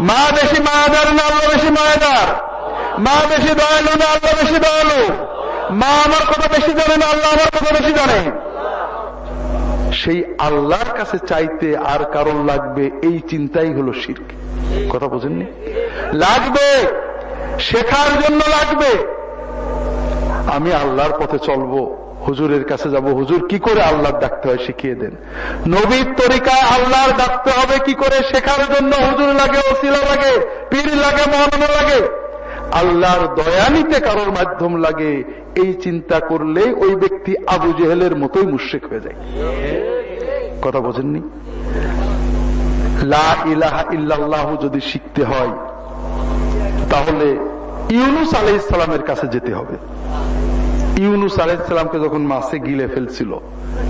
মা বেশি মায়াদার না, আল্লাহ বেশি মায়াদার। মা বেশি দয়ালু না, আল্লাহ বেশি দয়ালু। মা আমার কথা বেশি জানে না, আল্লাহ আমার কথা বেশি জানে। সেই আল্লাহর কাছে চাইতে আর কারণ লাগবে, এই চিন্তাই হলো শির্ক। কথা বোঝেননি? লাগবে, শেখার জন্য লাগবে। আমি আল্লাহর পথে চলবো, হুজুরের কাছে যাব। হুজুর কি করে আল্লাহর ডাকতে হয় শিখিয়ে দেন। নবীর তরিকায় আল্লাহর ডাকতে হবে কি করে? শেখার জন্য হুজুর লাগে, ওসিলা লাগে, পীর লাগে, মহানা লাগে। আল্লাহর দয়া নিতে কারোর মাধ্যম লাগে, এই চিন্তা করলে ওই ব্যক্তি আবু জেহেলের মতোই মুশ্রিক হয়ে যায়। কথা বোঝেননি? যদি শিখতে হয়, তাহলে ইউনুস আলহ ইসলামের কাছে যেতে হবে। ইউনুস আলহ ইসলামকে যখন মাসে গিলে ফেলছিল,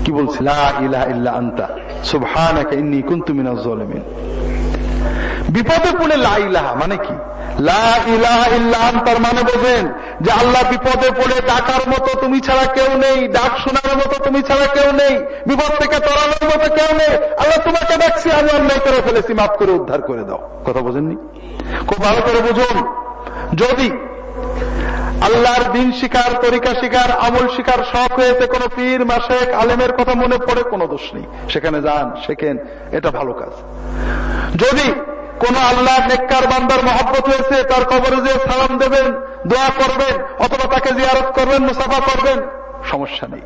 কি বলছিল আন্তা, সুবহানাকা ইন্নী কুনতু মিনাজ জালিমিন বিপদে পড়ে লা মানে কি? আনতার মানে বোঝেন যে আল্লাহ বিপদে পড়ে ডাকার মতো তুমি ছাড়া কেউ নেই, ডাক শোনার মতো তুমি ছাড়া কেউ নেই, বিপদ থেকে তরানোর মতো কেউ নেই। আল্লাহ তোমাকে আমি অন্যায় করে ফেলেছি, মাফ করে উদ্ধার করে দাও। কথা বোঝেননি? খুব ভালো করে বুঝুন। যদি আল্লাহর দিন শিকার, তরিকা শিকার, আমল শিকার শখ হয়েছে, কোন পীর মাসেক আলেমের কথা মনে পড়ে, কোনো দোষ নেই। সেখানে যান, শেখেন, এটা ভালো কাজ। যদি কোন আল্লাহ নেককার বান্দার মহব্বত হয়েছে, তার কবরে যে সালাম দেবেন, দোয়া করবেন, অথবা তাকে জিয়ারত করবেন, মুসাফা করবেন, সমস্যা নেই।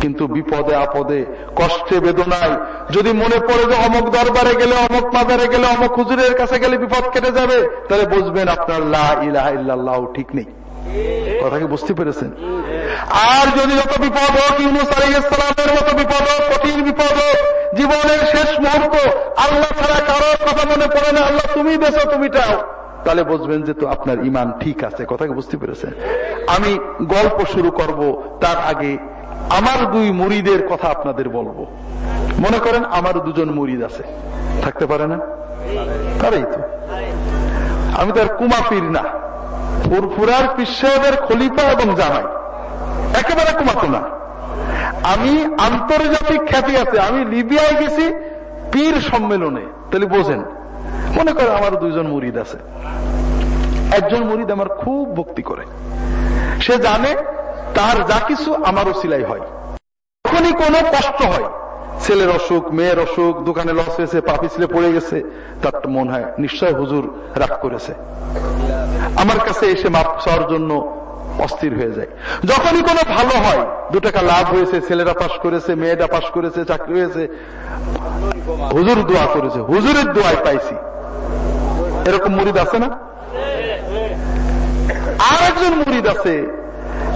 কিন্তু বিপদে আপদে, কষ্টে বেদনায়, যদি মনে পড়ে যে অমুক দরবারে গেলে, অমুক মাজারে গেলে, অমুক হুজুরের কাছে গেলে বিপদ কেটে যাবে, তাহলে বুঝবেন আপনার লা ইলাহ ইল্লাল্লাহ ঠিক নেই। কথা কি বুঝতে পেরেছেন? আর যদি যত বিপদ হোক, ইউনুস আলাইসালামের মতো বিপদ হোক, কঠিন বিপদ হোক, জীবনের শেষ মুহূর্ত আল্লাহ ছাড়া কারোর কথা মনে পড়ে না। আল্লাহ, তুমি বেছো তুমি চাও তাহলে বুঝবেন যে তো আপনার ইমান ঠিক আছে কথা কি বুঝতে পেরেছেন? আমি গল্প শুরু করব, তার আগে আমার দুই মুড়িদের কথা আপনাদের বলব। মনে করেন আমার দুজন মুড়িদ আছে। থাকতে পারে না? তারাই তো। আমি তার কুমাপির না। ফুরফুরার পিসাহের খলিফা এবং জামাই। একেবারে কুমাতো না আমি আন্তর্জাতিক খ্যাতি আছে, আমি লিবিয়ায় গেছি পীর সম্মেলনে। তাহলে বোঝেন, মনে করে আমার দুইজন মুরিদ আছে। একজন মুরিদ আমার খুব ভক্তি করে। সে জানে তার যা কিছু আমারও সিলাই হয়। যখনই কোনো কষ্ট হয় ছেলের অসুখ, মেয়ের অসুখ, দোকানে লস হয়েছে, পা পিছলে পড়ে গেছে, তার মন হয়। নিশ্চয় হুজুর রাগ করেছে। আমার কাছে এসে মাপ চাওয়ার জন্য অস্থির হয়ে যায়। যখনই কোনো ভালো হয়, দু টাকা লাভ হয়েছে, ছেলেরা পাশ করেছে মেয়েটা পাশ করেছে, চাকরি হয়েছে, হুজুর দোয়া করেছে, হুজুরের দোয়ায় পাইছি। এরকম মুরিদ আছে না? আর একজন মুরিদ আছে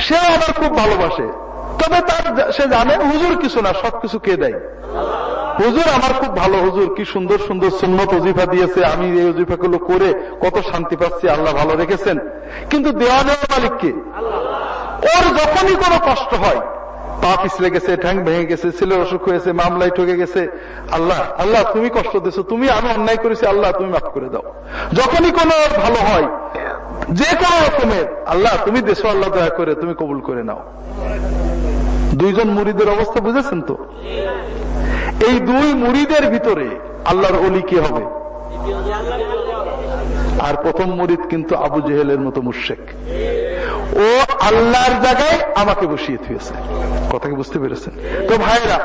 সে আবার খুব ভালোবাসে। তবে তার সে জানে, হুজুর কিছু না সবকিছু কে দেয়? হুজুর আমার খুব ভালো হুজুর, কি সুন্দর সুন্দর সুন্নত অজিফা দিয়েছে, আমি এই অজিফাগুলো করে কত শান্তি পাচ্ছি, আল্লাহ ভালো রেখেছেন। কিন্তু দেওয়া নেওয়া মালিককে ওর যখনই কোনো কষ্ট হয়, পা পিছলে গেছে, ঠ্যাং ভেঙে গেছে, ছেলের অসুখ হয়েছে, মামলায় ঠকে গেছে, আল্লাহ আল্লাহ, তুমি কষ্ট দিছো, তুমি আমি অন্যায় করেছি, আল্লাহ, তুমি মাফ করে দাও। যখনই কোনো ভালো হয়, যে কোনো রকমের, আল্লাহ, তুমি দেশো আল্লাহ দয়া করে, তুমি কবুল করে নাও। দুইজন মুড়িদের অবস্থা বুঝেছেন তো? এই দুই মুড়িদের ভিতরে আল্লাহর অলি কি হবে? আর প্রথম মুরিদ কিন্তু আবু জেহেলের মতো মুর্শেক ও আল্লাহর জায়গায় আমাকে বসিয়ে থুয়েছে কথা কি বুঝতে পেরেছেন? তো ভাইরা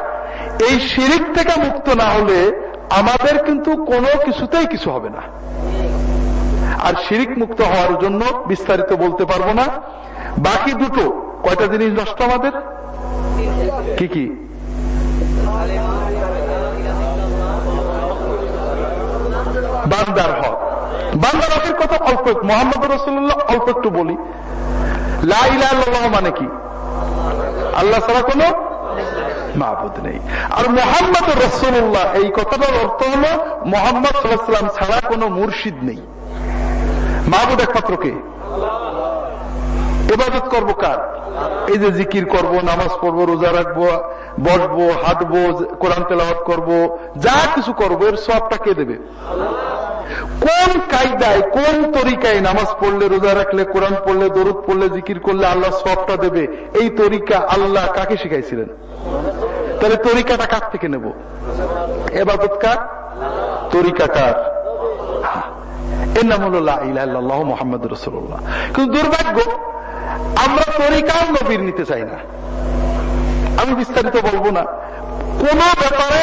এই শিরিক থেকে মুক্ত না হলে আমাদের কিন্তু কোনো কিছুতেই কিছু হবে না। আর শিরিক মুক্ত হওয়ার জন্য বিস্তারিত বলতে পারব না। বাকি দুটো, কয়টা জিনিস নষ্ট আমাদের? কি কি? বান্দার হক। বান্দার হকের কথা অল্প মোহাম্মদ রসুল্লাহ অল্প একটু বলি। লাইলাহ মানে কি? আল্লাহ ছাড়া কোন মাহবুদ নেই। আর মোহাম্মদ রসুল্লাহ এই কথাটার অর্থ হল মোহাম্মদ ছাড়া কোন মুর্শিদ নেই। মাহবুদ একমাত্র কে? এবাদত করব কার? এই যে জিকির করব, নামাজ পড়ব, রোজা রাখব, বসবো, হাঁটবো, কোরআন তেলাওয়াত করব, যা কিছু করব, এর সবটা কে দেবে? কোন কায়দায়, কোন তরিকায় নামাজ পড়লে, রোজা রাখলে, কোরআন পড়লে, দরুদ পড়লে, জিকির করলে আল্লাহ সবটা দেবে? এই তরিকা আল্লাহ কাকে শিখাইছিলেন? তাহলে তরিকাটা কার থেকে নেব? এবাদত কার? তরিকা কার?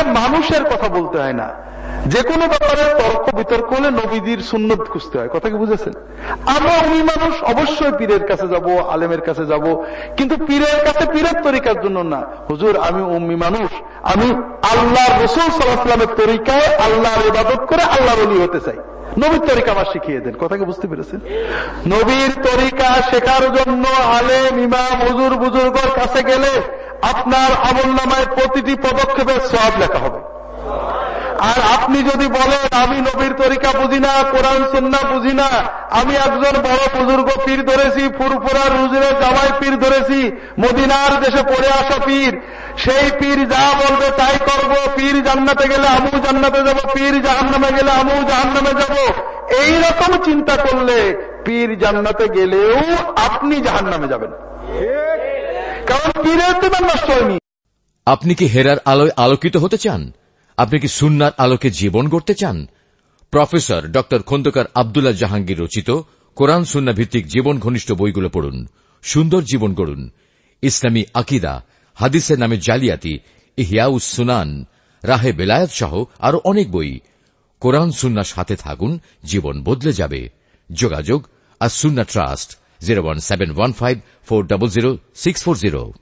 মানুষের কথা বলতে হয় না। যে কোনো ব্যাপারে তর্ক বিতর্ক হলে নবীদের সুন্নত খুঁজতে হয়। কথা কি বুঝেছেন? আমরা উনি মানুষ, অবশ্যই পীরের কাছে যাব, আলেমের কাছে যাব। কিন্তু পীরের কাছে পীরের তরিকার জন্য না। হুজুর, আমি উম্মি মানুষ। আমি আল্লাহ রসুল সাল্লাহামের তরিকায় আল্লাহর ইবাদত করে আল্লাহ হতে চাই। নবীর তরিকা আমার শিখিয়ে দেন। কথা কি বুঝতে পেরেছেন? নবীর তরিকা শেখার জন্য আলে ইমাম, হুজুর, বুজুর্গর কাছে গেলে আপনার আমল নামায় প্রতিটি পদক্ষেপের সব লেখা হবে। আর আপনি যদি বলেন, আমি নবীর তরিকা বুঝি না, কোরআন সন্না বুঝি না, আমি একজন বড় বুজুর্গ পীর ধরেছি, ফুরফুরা রুজুরের জামাই পীর ধরেছি, মদিনার দেশে পড়ে আসা পীর। সেই পীর যা বলবে তাই করব, পীর জান্নাতে গেলে আমু জান্নাতে যাব, পীর জাহান নামে গেলে আমু জাহান নামে যাব এইরকম চিন্তা করলে পীর জান্নাতে গেলেও আপনি জাহান নামে যাবেন। কারণ পীরের তো নষ্ট হয়নি। আপনি কি হেরার আলোয় আলোকিত হতে চান? আপনি কি সুন্নার আলোকে জীবন গড়তে চান? প্রফেসর ড খন্দকার আবদুল্লাহ জাহাঙ্গীর রচিত কোরআন সুন্না ভিত্তিক জীবন ঘনিষ্ঠ বইগুলো পড়ুন, সুন্দর জীবন গড়ুন। ইসলামী আকিদা, হাদিসের নামে জালিয়াতি, ইহিয়াউস সুনান, রাহে বেলায়ত সহ আরও অনেক বই। কোরআন সুন্নার সাথে থাকুন, জীবন বদলে যাবে। যোগাযোগ আর Sunnah Trust, zero one seven one five four double zero six four zero.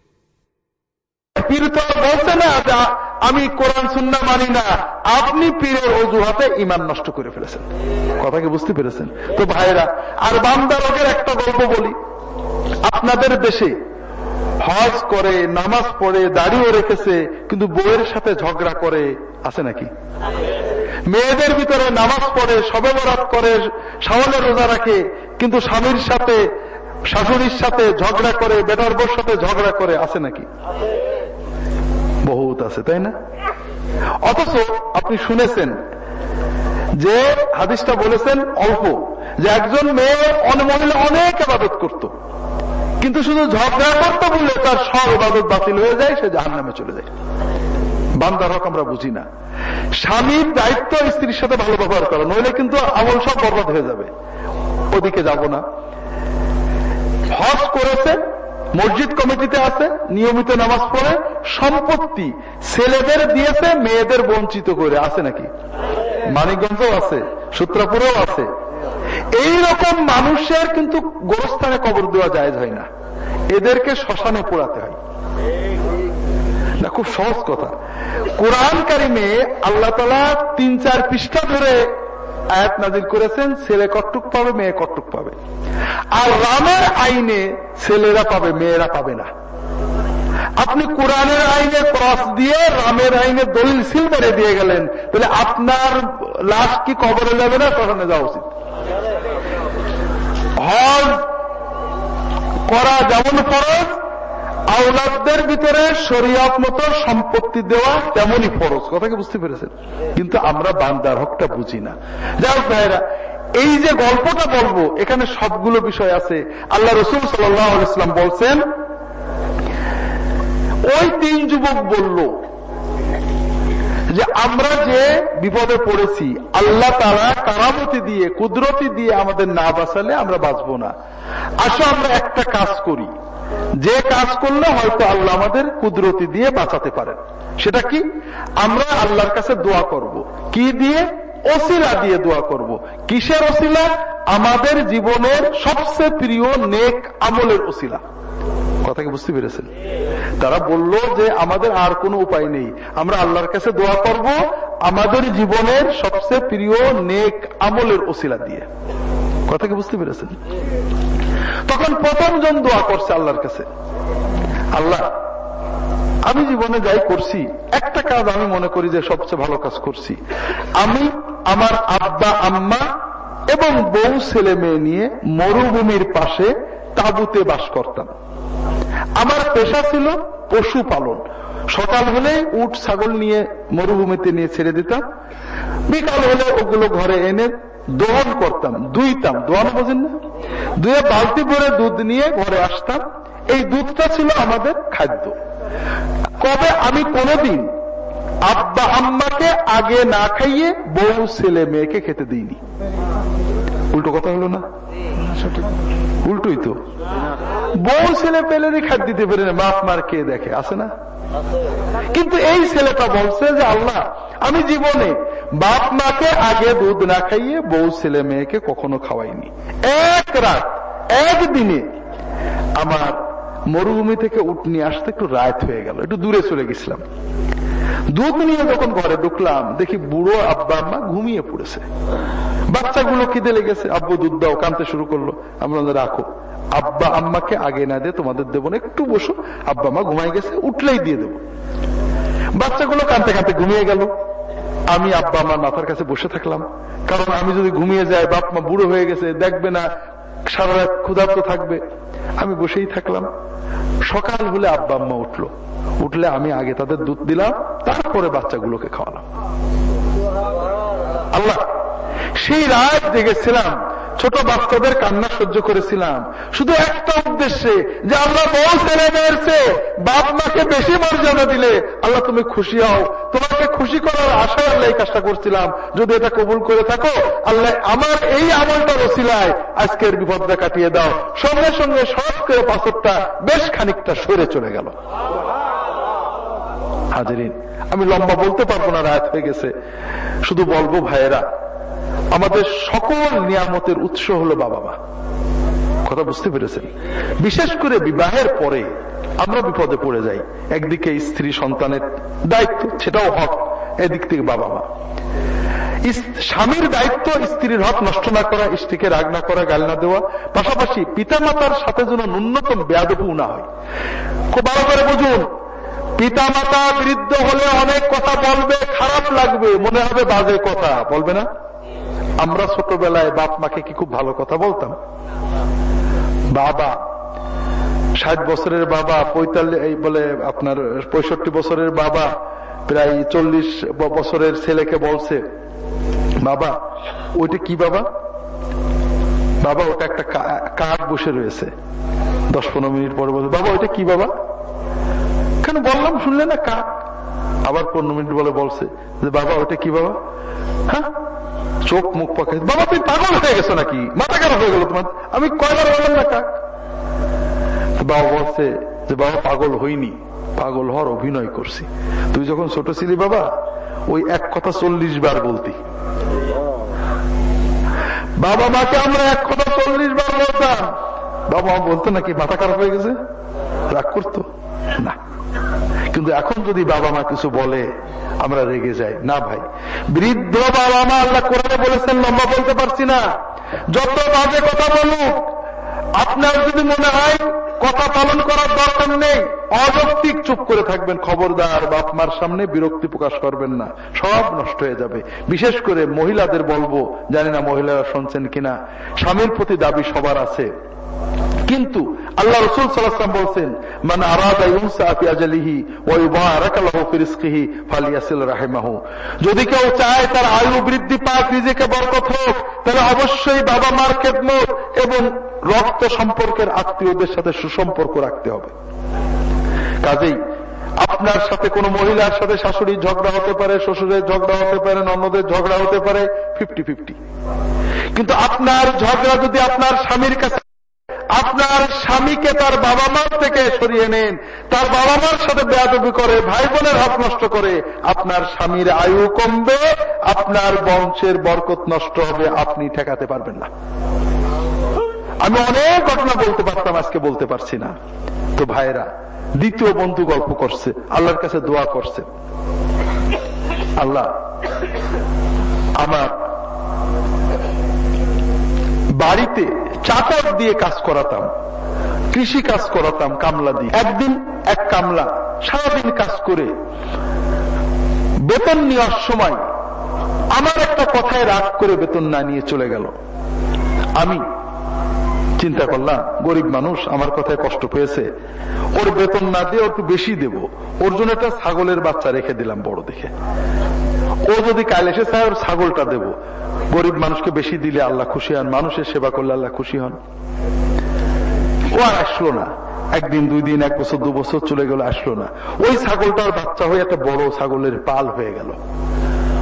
আমি কোরআন, সুন্না মানি না। আপনি পীরের অজুহাতে ইমান নষ্ট করে ফেলেছেন। কথা কি বুঝতে পেরেছেন? তো ভাইরা আর বান্দারকের একটা গল্প বলি। আপনাদের দেশে হজ করে, নামাজ পড়ে, দাড়িও রেখেছে, কিন্তু বউয়ের সাথে ঝগড়া করে, আছে নাকি? মেয়েদের ভিতরে নামাজ পড়ে সবে বরাত করে সাওয়ালের রোজা রাখে, কিন্তু স্বামীর সাথে, শাশুড়ির সাথে ঝগড়া করে, বেটার বোর সাথে ঝগড়া করে, আছে নাকি? বহুত আছে, তাই না? অথচ আপনি শুনেছেন যে হাদিসটা বলেছেন অল্প, যে একজন মেয়ে মহিলা অনেক আবাদত করত। কিন্তু শুধু ঝগড়া করতে বললে তার সব আবাদত বাতিল হয়ে যায়, সে জাহান নামে চলে যায়। বান্দার হক আমরা বুঝি না। স্বামীর দায়িত্ব স্ত্রীর সাথে ভালো ব্যবহার করা, নইলে কিন্তু আমল সব বরবাদ হয়ে যাবে। ওদিকে যাব না। হজ করেছে মসজিদ কমিটিতে আছে, নিয়মিত নামাজ পড়ে, সম্পত্তি ছেলেদের দিয়েছে, মেয়েদের বঞ্চিত করে, আছে নাকি? মানিকগঞ্জও আছে, সূত্রাপুরেও আছে। এই রকম মানুষের কিন্তু গোরস্থানে কবর দেওয়া যায় হয় না। এদেরকে শ্মশানে পোড়াতে হয়। না, খুব সহজ কথা। কোরআন কারিমে আল্লাহ তালা তিন চার পৃষ্ঠা ধরে আয়াত নাজির করেছেন, ছেলে কট্টুক পাবে, মেয়ে কট্টুক পাবে। আর রামের আইনে ছেলেরা পাবে, মেয়েরা পাবে না। আপনি কোরআনের আইনে ক্রস দিয়ে রামের আইনে দলিল সিল মেরে দিয়ে গেলেন, তাহলে আপনার লাশ কি কবরে যাবে না সেখানে যাওয়া উচিত? হজ করা যেমন ফরজ আউলাদদের ভিতরে শরীয়ত মতো সম্পত্তি দেওয়া তেমনই ফরজ। কথা কি বুঝতে পেরেছেন? কিন্তু আমরা বান্দার হকটা বুঝি না। যাই হোক ভাইরা এই যে গল্পটা বলব, এখানে সবগুলো বিষয় আছে। আল্লাহ রসুল সাল্লাম বলছেন, ওই তিন যুবক বলল যে, আমরা যে বিপদে পড়েছি, আল্লাহ তারা কারামতি দিয়ে, কুদরতি দিয়ে আমাদের না বাঁচালে আমরা বাঁচবো না। আসো, আমরা একটা কাজ করি। যে কাজ করলে হয়তো আল্লাহ আমাদের কুদরতি দিয়ে বাঁচাতে পারেন। সেটা কি? আমরা আল্লাহর কাছে দোয়া করব। কি দিয়ে? অসিলা দিয়ে দোয়া করব। কিসের অসিলা আমাদের জীবনের সবচেয়ে প্রিয় নেক আমলের অসিলা কথা কি বুঝতে পেরেছেন? তারা বলল যে আমাদের আর কোনো উপায় নেই। আমরা আল্লাহর কাছে দোয়া করব আমাদের জীবনের সবচেয়ে প্রিয় নেক আমলের ওসিলা দিয়ে। কথা কি বুঝতে পেরেছেন? তখন প্রথম জন দোয়া করছে আল্লাহর কাছে। আল্লাহ, আমি জীবনে যাই করছি, একটা কাজ আমি মনে করি যে সবচেয়ে ভালো কাজ করছি। আমি আমার আব্বা, আম্মা এবং বউ, ছেলে, মেয়ে নিয়ে মরুভূমির পাশে তাবুতে বাস করতাম। আমার পেশা ছিল পশু পালন। সকাল হলে উট, ছাগল নিয়ে মরুভূমিতে নিয়ে ছেড়ে দিতাম। বিকাল হলে ওগুলো ঘরে এনে দোহন করতাম দুইতাম দোয়ানো বোঝেন না? দুয়ে বালতি ভরে দুধ নিয়ে ঘরে আসতাম। এই দুধটা ছিল আমাদের খাদ্য। কবে আমি কোনদিন আব্বা আম্মাকে আগে না খাইয়ে বউ ছেলে মেয়েকে খেতে দিইনি। উল্টো কথা হলো না? উল্টোই তো। বউ ছেলে পেলে খাদ্য দিতে পারে না, বাপ মার কে দেখে? আছে না? কিন্তু এই ছেলেটা বলছে যে, আল্লাহ, আমি জীবনে বাপ মাকে আগে দুধ না খাইয়ে বউ ছেলে মেয়েকে কখনো খাওয়াইনি। এক রাত, একদিনে আমার মরুভূমি থেকে উঠ নিয়ে আসতে একটু রাত হয়ে গেল, একটু দূরে চলে গেছিলাম। দুধ নিয়ে যখন ঘরে ঢুকলাম, দেখি বুড়ো আব্বা আম্মা ঘুমিয়ে পড়েছে। বাচ্চাগুলো খিদে লেগেছে। আব্বু দুধ দাও, কানতে শুরু করল। আমরা রাখো। আব্বা আম্মাকে আগে না দিয়ে তোমাদের দেবো না, একটু বসো। আব্বা আম্মা ঘুমাই গেছে, উঠলেই দিয়ে দেবো। বাচ্চাগুলো কানতে কানতে ঘুমিয়ে গেল। আমি আব্বা আমার মাথার কাছে বসে থাকলাম। কারণ আমি যদি ঘুমিয়ে যাই, বাপ মা বুড়ো হয়ে গেছে, দেখবে না, সারা রাত ক্ষুধার্ত থাকবে। আমি বসেই থাকলাম। সকাল হলে আব্বা আম্মা উঠল। উঠলে আমি আগে তাদের দুধ দিলাম, তারপরে বাচ্চাগুলোকে খাওয়ালাম। আল্লাহ, সেই রাত জেগেছিলাম, ছোট বাচ্চাদের কান্না সহ্য করেছিলাম। শুধু একটা উদ্দেশ্যে, যে আল্লাহ বউ ছেলে মেয়ের বাপ মাকে বেশি মর্যাদা দিলে, আল্লাহ তুমি খুশি হও। তোমাকে খুশি করার আশায় আল্লাহ এই কাজটা করছিলাম। যদি এটা কবুল করে থাকো, আল্লাহ আমার এই আমলটা রসিলায় আজকের বিপদটা কাটিয়ে দাও। সঙ্গে সঙ্গে সব পাথরটা বেশ খানিকটা সরে চলে গেল। হাজারিন। আমি লম্বা বলতে পারব না, রাত হয়ে গেছে। শুধু বলব, ভাইয়েরা, আমাদের সকল নিয়ামতের উৎস হলো বাবা মা। কথা বুঝতে পেরেছেন? বিশেষ করে বিবাহের পরে আমরা বিপদে পড়ে যাই। একদিকে স্ত্রী সন্তানের দায়িত্ব, সেটাও হক, এদিক থেকে বাবা মা। স্বামীর দায়িত্ব স্ত্রীর হক, নষ্ট না করা, স্ত্রীকে রাগ না করা, গাল না দেওয়া। পাশাপাশি পিতা মাতার সাথে যেন ন্যূনতম বেয়াদপু না হয়। খুব ভালো করে বুঝুন পিতা মাতা বৃদ্ধ হলে অনেক কথা বলবে, খারাপ লাগবে, মনে হবে বাজে কথা। বলবে না? আমরা ছোটবেলায় বাপ মাকে কি খুব ভালো কথা বলতাম? বাবা, ষাট বছরের বাবা, পঁয়তাল্লিশ, এই বলে আপনার পঁয়ষট্টি বছরের বাবা, প্রায় চল্লিশ বছরের ছেলেকে বলছে, বাবা, ওইটা কি বাবা? বাবা, ওটা একটা কাঠ বসে রয়েছে। দশ পনেরো মিনিট পরে বলছে, বাবা, ওইটা কি বাবা? কেন বললাম, শুনলে না কাক? আবার পনেরো মিনিট বলে বলছে যে, বাবা ওইটা কি বাবা? হ্যাঁ? চোখ, মুখ পাখে বাবা, তুই পাগল হয়ে গেছো নাকি? মাথা খারাপ হয়ে গেল তোমার। আমি কয়বার বললাম না কাক? বাবা বলছে যে, বাবা, পাগল হইনি। পাগল হওয়ার অভিনয় করছি। তুই যখন ছোট ছিলি বাবা, ওই এক কথা চল্লিশ বার বলতি। বাবা, মাকে আমরা এক কথা চল্লিশ বার বলতাম। বাবা বলতো নাকি মাথা খারাপ হয়ে গেছে? রাগ করতো? না। কিন্তু এখন যদি বাবা মা কিছু বলে, আমরা রেগে যাই। না ভাই। বৃদ্ধ বাবা মা আল্লাহ কোরআনে বলেছেন, লম্বা বলতে পারছি না। যত বাজে কথা বলুক, আপনার যদি মনে হয় কথা পালন করার দরকার নেই, অযৌক্তিক চুপ করে থাকবেন। খবরদার বাপ মার সামনে বিরক্তি প্রকাশ করবেন না। সব নষ্ট হয়ে যাবে। বিশেষ করে মহিলাদের বলব, জানি না মহিলারা শুনছেন কিনা, স্বামীর প্রতি দাবি সবার আছে। কিন্তু আল্লাহ রসুল সাল্লাম বলছেন মানে যদি কেউ চায় তার আয়ু বৃদ্ধি পাক, নিজেকে বরকত হোক, তাহলে অবশ্যই বাবা মার খেদমত এবং রক্ত সম্পর্কের আত্মীয়দের সাথে সুসম্পর্ক রাখতে হবে। কাজেই আপনার সাথে কোন মহিলার সাথে শাশুড়ির ঝগড়া হতে পারে, শ্বশুরের ঝগড়া হতে পারে, ননদের ঝগড়া হতে পারে ফিফটি ফিফটি কিন্তু আপনার ঝগড়া যদি আপনার স্বামীর কাছে আপনার স্বামীকে তার বাবা মার থেকে সরিয়ে নেন। তার বাবা মার সাথে বেয়াদবি করে, ভাই বোনের হাত নষ্ট করে। আপনার স্বামীর আয়ু কমবে, আপনার বংশের বরকত নষ্ট হবে, আপনি ঠেকাতে পারবেন না। আমি অনেক ঘটনা বলতে পারতাম, আজকে বলতে পারছি না। তো ভাইরা দ্বিতীয় বন্ধু গল্প করছে, আল্লাহর কাছে দোয়া করছে। আল্লাহ, আমার বাড়িতে চাকর দিয়ে কাজ করাতাম, কৃষি কাজ করাতাম কামলা দিয়ে। একদিন এক কামলা সারাদিন কাজ করে বেতন নেওয়ার সময় আমার একটা কথায় রাগ করে বেতন না নিয়ে চলে গেল। আমি চিন্তা করলাম, গরিব মানুষ আমার কথায় কষ্ট পেয়েছে, ওর বেতন না দিয়ে একটু বেশি দেব, ওর জন্য একটা ছাগলের বাচ্চা রেখে দিলাম বড় দেখে ও যদি কাল এসে চায় ছাগলটা দেব। গরিব মানুষকে বেশি দিলে আল্লাহ খুশি হন, মানুষের সেবা করলে আল্লাহ খুশি হন। ও আর আসলো না। একদিন, দুই দিন, এক বছর, দু বছর চলে গেল, আসলো না। ওই ছাগলটার বাচ্চা হয়ে একটা বড় ছাগলের পাল হয়ে গেল।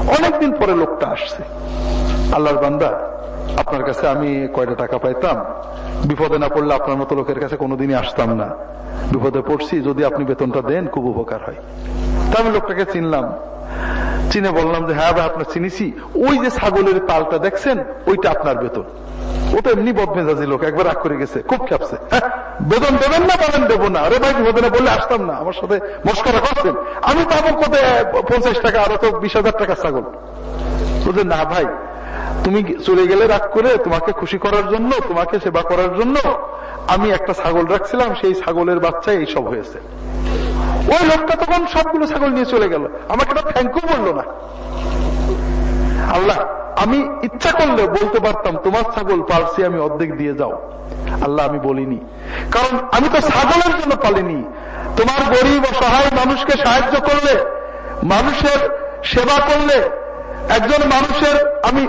অনেকদিন পরে লোকটা আসছে। আল্লাহর বান্দা আপনার কাছে আমি কয়টা টাকা পাইতাম? বিপদে না পড়লে আপনার মতো লোকের কাছে কোনোদিনই আসতাম না। বিপদে পড়ছি যদি আপনি বেতনটা দেন খুব উপকার হয়। তা আমি লোকটাকে চিনলাম। চিনে বললাম যে হ্যাঁ ভাই আপনার চিনিছি। ওই যে ছাগলের পালটা দেখছেন ওইটা আপনার বেতন। ওটা এমনি বদমেজাজি লোক একবার রাগ করে গেছে খুব খেপছে হ্যাঁ, বেতন দেবেন না বলেন দেবো না। আরে ভাই বিপদে না বললে আসতাম না। আমার সাথে মস্করা করছেন আমি পাবো কত পঞ্চাশ টাকা আরও তো বিশ টাকা ছাগল। বলছে না ভাই তুমি চলে গেলে রাগ করে তোমাকে খুশি করার জন্য, তোমাকে সেবা করার জন্য আমি একটা ছাগল রাখছিলাম, সেই ছাগলের বাচ্চা এইসব হয়েছে। ওই লোকটা তখন সবগুলো ছাগল নিয়ে চলে গেল। আমাকে তো থ্যাংকও বলল না। আল্লাহ, আমি ইচ্ছা করলে বলতে পারতাম, তোমার ছাগল পালছি, আমি অর্ধেক দিয়ে যাও। আল্লাহ, আমি বলিনি। কারণ আমি তো ছাগলের জন্য পালিনি। তোমার গরিব, অসহায় মানুষকে সাহায্য করলে, মানুষের সেবা করলে একজন মানুষের আমি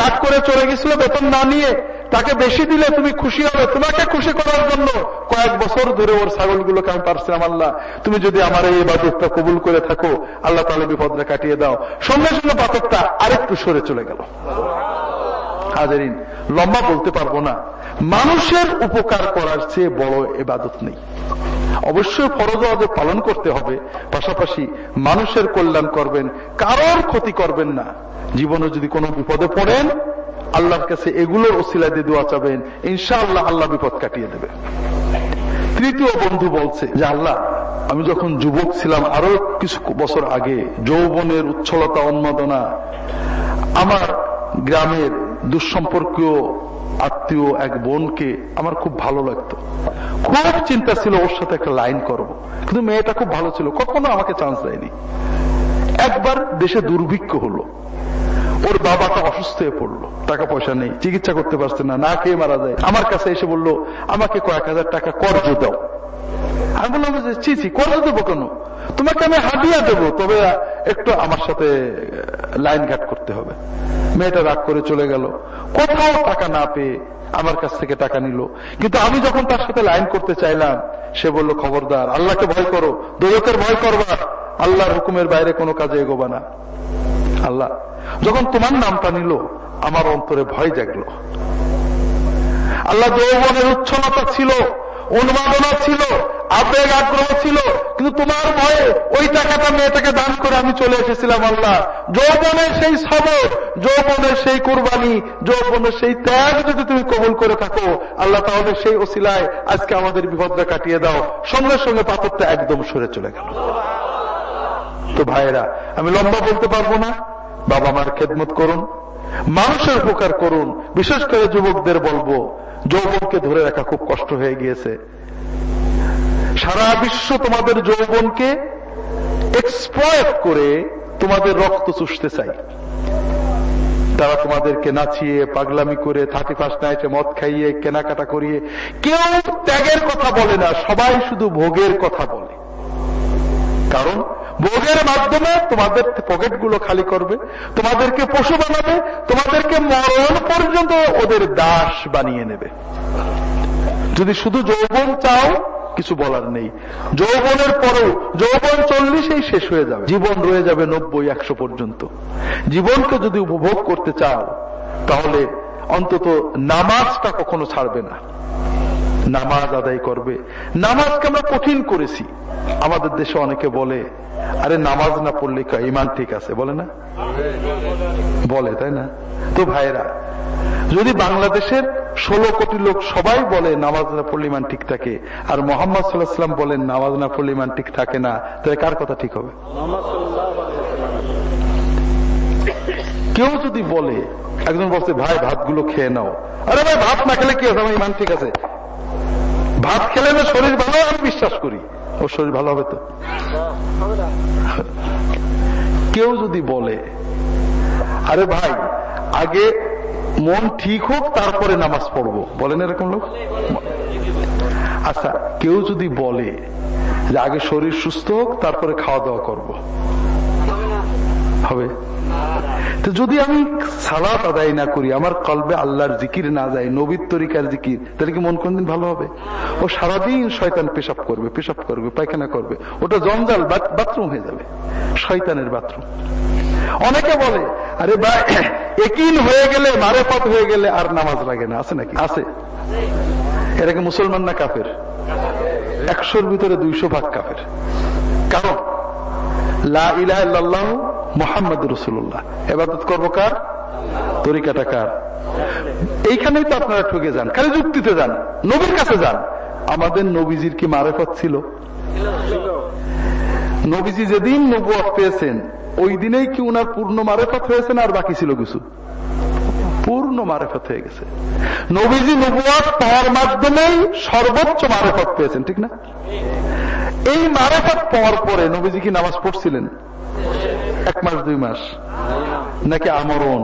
রাগ করে চলে গেছিল বেতন না নিয়ে, তাকে বেশি দিলে তুমি খুশি হবে। তোমাকে খুশি করার জন্য কয়েক বছর ধরে ওর ছাগলগুলোকে আমি পারছিলাম, আল্লাহ, তুমি যদি আমার এই বাজেটটা কবুল করে থাকো, আল্লাহ তাহলে বিপদটা কাটিয়ে দাও। সঙ্গে সঙ্গে পাথরটা আরেকটু সরে চলে গেল। হাজারিন, লম্বা বলতে পারব না। মানুষের উপকার করার চেয়ে বড় এবাদত নেই। অবশ্যই ফরজ অজে পালন করতে হবে, পাশাপাশি মানুষের কল্যাণ করবেন, কারোর ক্ষতি করবেন না। জীবনে যদি কোনো বিপদে পড়েন, আল্লাহর কাছে এগুলোর ওসিলা দিয়ে দোয়া চাবেন, ইনশাআল্লাহ আল্লাহ বিপদ কাটিয়ে দেবে। তৃতীয় বন্ধু বলছে যে, আল্লাহ, আমি যখন যুবক ছিলাম আরও কিছু বছর আগে, যৌবনের উচ্ছলতা, উন্মাদনা, আমার গ্রামের দুঃসম্পর্কীয় আত্মীয় এক বোনকে আমার খুব ভালো লাগতো। খুব চিন্তা ছিল ওর সাথে একটা লাইন করব। কিন্তু মেয়েটা খুব ভালো ছিল। কখনো আমাকে চান্স দেয়নি। একবার দেশে দুর্ভিক্ষ হলো। ওর বাবাটা অসুস্থ হয়ে পড়ল। টাকা পয়সা নেই চিকিৎসা করতে পারছে না না খেয়ে মারা যায়। আমার কাছে এসে বলল আমাকে কয়েক হাজার টাকা কর্জ দাও। আমি বললাম যে চি চি কর্জ দেবো কেন? তোমাকে আমি হাদিয়া দেবো, তবে একটু আমার সাথে লাইন ঘাট করতে হবে। মেয়েটা রাগ করে চলে গেল। কোথাও টাকা না পেয়ে আমার কাছ থেকে টাকা নিল। কিন্তু আমি যখন তার সাথে লাইন করতে চাইলাম, সে বলল, খবরদার, আল্লাহকে ভয় করো দৌলতের ভয় করবা। আল্লাহর হুকুমের বাইরে কোনো কাজে এগোবা না। আল্লাহ, যখন তোমার নামটা নিল, আমার অন্তরে ভয় জাগলো। আল্লাহ যৌবনের উচ্ছলতা ছিল। উন্মাদনা ছিল, আবেগ আগ্রহ ছিল, কিন্তু তোমার ভয়ে ওই টাকাটা মেয়েটাকে দান করে আমি চলে এসেছিলাম আল্লাহ। যৌবনের সেই সবর, যৌবনের সেই কোরবানি, যৌবনের সেই ত্যাগ যদি তুমি কবুল করে থাকো, আল্লাহ তাহলে সেই ওসিলায় আজকে আমাদের বিপদটা কাটিয়ে দাও। সঙ্গে সঙ্গে পাথরটা একদম সরে চলে গেল। তো ভাইয়েরা, আমি লম্বা বলতে পারব না, বাবা মার খেদমত করুন মানুষের উপকার করুন। বিশেষ করে যুবকদের বলব, যৌবনকে ধরে রাখা খুব কষ্ট হয়ে গিয়েছে। সারা বিশ্ব তোমাদের যৌবনকে এক্সপ্লয়েট করে তোমাদের রক্ত চুষতে চাই। তারা তোমাদেরকে নাচিয়ে, পাগলামি করে, থার্টি ফার্স্ট নাইটে মদ খাইয়ে, কেনাকাটা করিয়ে, কেউ ত্যাগের কথা বলে না, সবাই শুধু ভোগের কথা বলে। কারণ ভোগের মাধ্যমে তোমাদের পকেটগুলো খালি করবে, তোমাদেরকে পশু বানাবে, তোমাদেরকে মরণ পর্যন্ত ওদের দাস বানিয়ে নেবে। যদি শুধু যৌবন চাও, কিছু বলার নেই। যৌবনের পরেও যৌবন চল্লিশেই শেষ হয়ে যাবে। জীবন রয়ে যাবে নব্বই, একশো পর্যন্ত। জীবনকে যদি উপভোগ করতে চাও, তাহলে অন্তত নামাজটা কখনো ছাড়বে না। নামাজ আদায় করবে। নামাজকে আমরা কঠিন করেছি। আমাদের দেশে অনেকে বলে, আরে নামাজ না পড়লে ইমান ঠিক আছে? বলে না? বলে, তাই না? তো ভাইরা যদি বাংলাদেশের ষোলো কোটি লোক সবাই বলে নামাজ না পড়লে ইমান ঠিক থাকে, আর মোহাম্মদ সাল্লাহাম বলেন নামাজ না পড়লে ইমান ঠিক থাকে না, তাহলে কার কথা ঠিক হবে? কেউ যদি বলে, একজন বলছে, ভাই, ভাতগুলো খেয়ে নাও। আরে ভাই, ভাত না খেলে কি আছে আমার ইমান ঠিক আছে। ভাত খেলে না শরীর ভালো আমি বিশ্বাস করি। ও শরীর ভালো হবে তো। কেউ যদি বলে, আরে ভাই, আগে মন ঠিক হোক, তারপরে নামাজ পড়ব। বলেন এরকম লোক? আচ্ছা কেউ যদি বলে যে আগে শরীর সুস্থ হোক, তারপরে খাওয়া দাওয়া করব। হবে? তো যদি আমি সালাত আদায় না করি, আমার কলবে আল্লাহর জিকির না যায়, নবীর তরিকার জিকির, তাহলে কি মন কোনদিন ভালো হবে? ও সারাদিন শয়তান পেশাব করবে পেশাব করবে, পায়খানা করবে। ওটা জঞ্জাল বাথরুম হয়ে যাবে, শয়তানের বাথরুম। অনেকে বলে, আরে বা একিন হয়ে গেলে, মারেফত হয়ে গেলে আর নামাজ লাগে না। আছে নাকি? আছে। এটাকে মুসলমান না কাফের? একশোর ভিতরে দুইশো ভাগ কাফের। কারণ? আপনারা ঠকে যান, খালি যুক্তিতে যান, নবীর কাছে যান। আমাদের নবীজির কি ছিল? নবীজি যেদিন নবুয়াত পেয়েছেন, ওই দিনেই কি উনার পূর্ণ মারেফত হয়েছে আর বাকি ছিল কিছু? পূর্ণ মারেফত হয়ে গেছে। নবীজি নবুয়াত পাওয়ার মাধ্যমেই সর্বোচ্চ মারেফত পেয়েছেন, ঠিক না? এই মারেফত পাওয়ার পরে নবীজি কি নামাজ পড়ছিলেন? এক মাস, দুই মাস? নাকি আমরণ?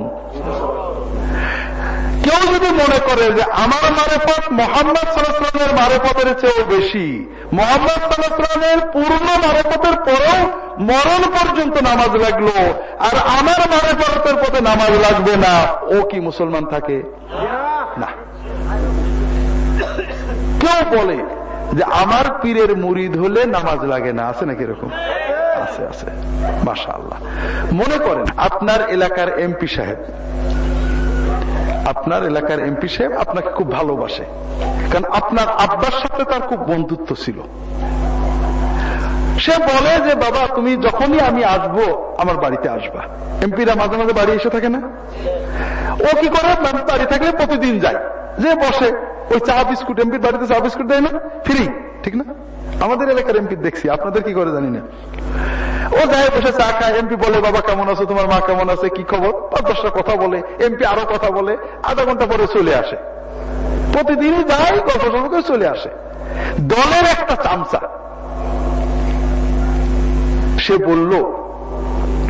কেউ যদি মনে করে যে আমার মারেফত মোহাম্মদ সাল্লামের মারেফতের চেয়েও বেশি, মোহাম্মদ সাল্লামের পূর্ণ মারেফতের পরেও মরণ পর্যন্ত নামাজ লাগল, আর আমার মারেফতের পথে নামাজ লাগবে না, ও কি মুসলমান থাকে? না। কেউ বলে যে আমার পীরের মুরিদ হলে নামাজ লাগে না, আছে নাকি এরকম? আছে আছে। মাসা আল্লাহ মনে করেন, আপনার এলাকার এমপি সাহেব, আপনার এলাকার এমপি সাহেব আপনাকে খুব ভালোবাসে। কারণ আপনার আব্বার সাথে তার খুব বন্ধুত্ব ছিল। সে বলে যে, বাবা, তুমি যখনই আমি আসব, আমার বাড়িতে আসবা। এমপিরা মাঝে মাঝে বাড়ি এসে থাকে না। ও কি করে? বাড়ি থাকলে প্রতিদিন যায়। যে বসে। ওই চা বিস্কুট, এমপির বাড়িতে চা বিস্কুট দেয় না? ফ্রি ঠিক না? আমাদের এলাকার এমপি দেখছি, আপনাদের কি করে জানি না। ও যায় বসে চা খায়, এমপি বলে, বাবা, কেমন আছো? তোমার মা কেমন আছে? কি খবর? পাঁচ দশটা কথা বলে, এমপি আরও কথা বলে, আধা ঘণ্টা পরে চলে আসে। প্রতিদিনই যায় গল্প করে চলে আসে। দলের একটা চামচা। সে বলল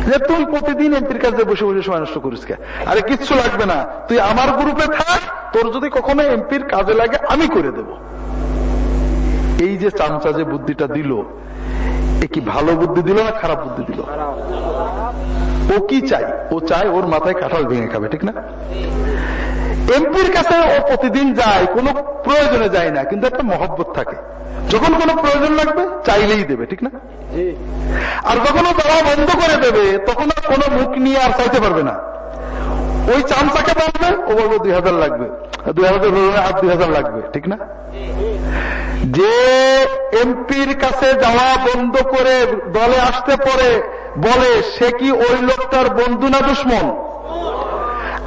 যে তুই প্রতিদিন এমপির কাছে বসে বসে সময় নষ্ট করিস আরে কিচ্ছু লাগবে না। তুই আমার গ্রুপে থাক, তোর যদি কখনো এমপির কাজে লাগে, আমি করে দেব। এই যে চামচা যে বুদ্ধিটা দিল, এ কি ভালো বুদ্ধি দিল না খারাপ বুদ্ধি দিল? ও কি চাই? ও চায় ওর মাথায় কাঁঠাল ভেঙে খাবে, ঠিক না? এমপির কাছে ও প্রতিদিন যায় কোনো প্রয়োজনে যায় না কিন্তু একটা মহব্বত থাকে। যখন কোনো প্রয়োজন লাগবে চাইলেই দেবে ঠিক না? আর যখন ও দেওয়া বন্ধ করে দেবে তখন আর কোনো মুখ নিয়ে আর চাইতে পারবে না। ওই চামচাকে বলবে ও বলবে দুই হাজার লাগবে। দুই হাজার আর দুই হাজার লাগবে ঠিক না? যে এমপির কাছে যাওয়া বন্ধ করে দলে আসতে পরে বলে সে কি ওই লোকটার বন্ধু না দুশ্মন?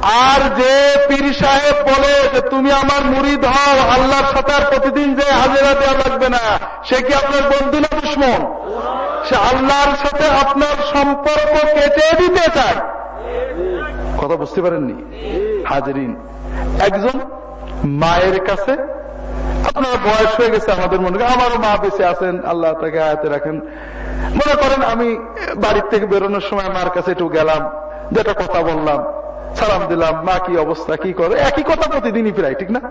আর যে পীর সাহেব বলে যে তুমি আমার মুড়িদ হও, আল্লাহর সাথে আর প্রতিদিন যে হাজিরা দেওয়া লাগবে না, সে কি আপনার বন্ধু না দুশ্মন? সে আল্লাহর সাথে আপনার সম্পর্ক কেটে দিতে চায়। কথা বুঝতে পারেননি? হাজরিন, একজন মায়ের কাছে আপনার বয়স হয়ে গেছে, আমাদের মনে আমারও মা বেঁচে আছেন, আল্লাহ তাকে আয়াতে রাখেন। মনে করেন আমি বাড়ির থেকে বেরোনোর সময় মার কাছে একটু গেলাম যেটা কথা বললাম। সালাম দিলাম, মা কি অবস্থা, কি করে? একই কথা প্রতিদিনই প্রায়, ঠিক না?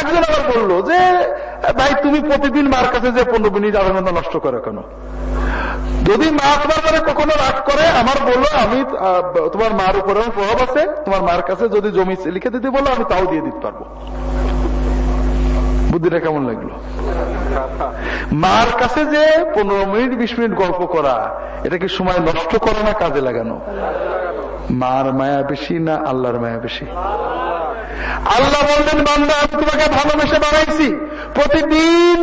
একজন আবার বলল যে, ভাই, তুমি প্রতিদিন মার কাছে যে পনেরো মিনিট আধা ঘণ্টা নষ্ট করে কেন? যদি মা তোমার মানে কখনো রাগ করে, আমার বলল, আমি তোমার মার উপরে প্রভাব আছে, তোমার মার কাছে যদি জমি লিখে দিতে বলো, আমি তাও দিয়ে দিতে পারব। বুদ্ধিটা কেমন লাগল? মার কাছে যে পনেরো মিনিট, বিশ মিনিট গল্প করা, এটা কি সময় নষ্ট করা না কাজে লাগানো? মার মায়া বেশি না আল্লাহর মায়া বেশি? আল্লাহ বললেন বান্দা, আমি তোমাকে ভালোবেসে বানাইছি প্রতিদিন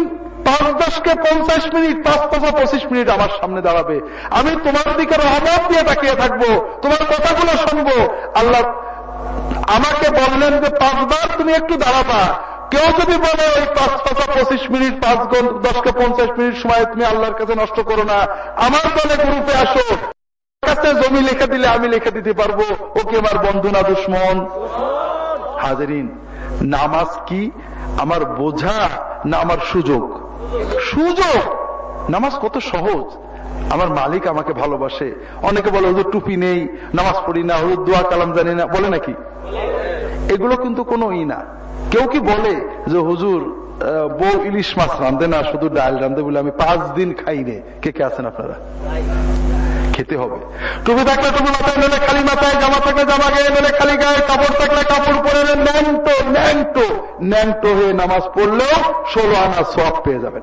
পাঁচ দশকে পঞ্চাশ মিনিট, পাঁচ পাঁচা পঁচিশ মিনিট আমার সামনে দাঁড়াবে। আমি তোমার দিকে রহমত দিয়ে তাকিয়ে থাকব, তোমার কথাগুলো শুনব। আল্লাহ, আমাকে বললেন যে, পাঁচবার তুমি একটু দাঁড়াবা। কেউ যদি বলে, ওই পাঁচ পাঁচা পঁচিশ মিনিট, পাঁচ দশকে পঞ্চাশ মিনিট সময় তুমি আল্লাহর কাছে নষ্ট করো না, আমার দলে গ্রুপে আসো। কাছে জমি লিখে দিলে আমি লিখে দিতে পারব। ওকে আমার বন্ধু না দুশ্মন? হাজারিন, নামাজ কি আমার বোঝা না আমার সুযোগ? সুযোগ! নামাজ কত সহজ। আমার মালিক আমাকে ভালোবাসে। অনেকে বলে, হুজুর, টুপি নেই, নামাজ পড়ি না, হুজুর, দোয়া, কালাম জানি না। বলে নাকি? এগুলো কিন্তু কোনো ই না। কেউ কি বলে যে, হুজুর বউ ইলিশ মাছ রান্ধে না, শুধু ডাল রান্ধে বলে আমি পাঁচ দিন খাই রে কে কে আছেন আপনারা? খেতে হবে। টুপি থাকলে টুপি মাথায় নেলে খালি মাথায়, জামা থাকলে জামা গায়ে নেলে খালি গায়ে, কাপড় থাকলে কাপড় পরে ন্যাংটো ন্যাংটো ন্যাংটো হয়ে নামাজ পড়লেও ষোলো আনা সব পেয়ে যাবেন।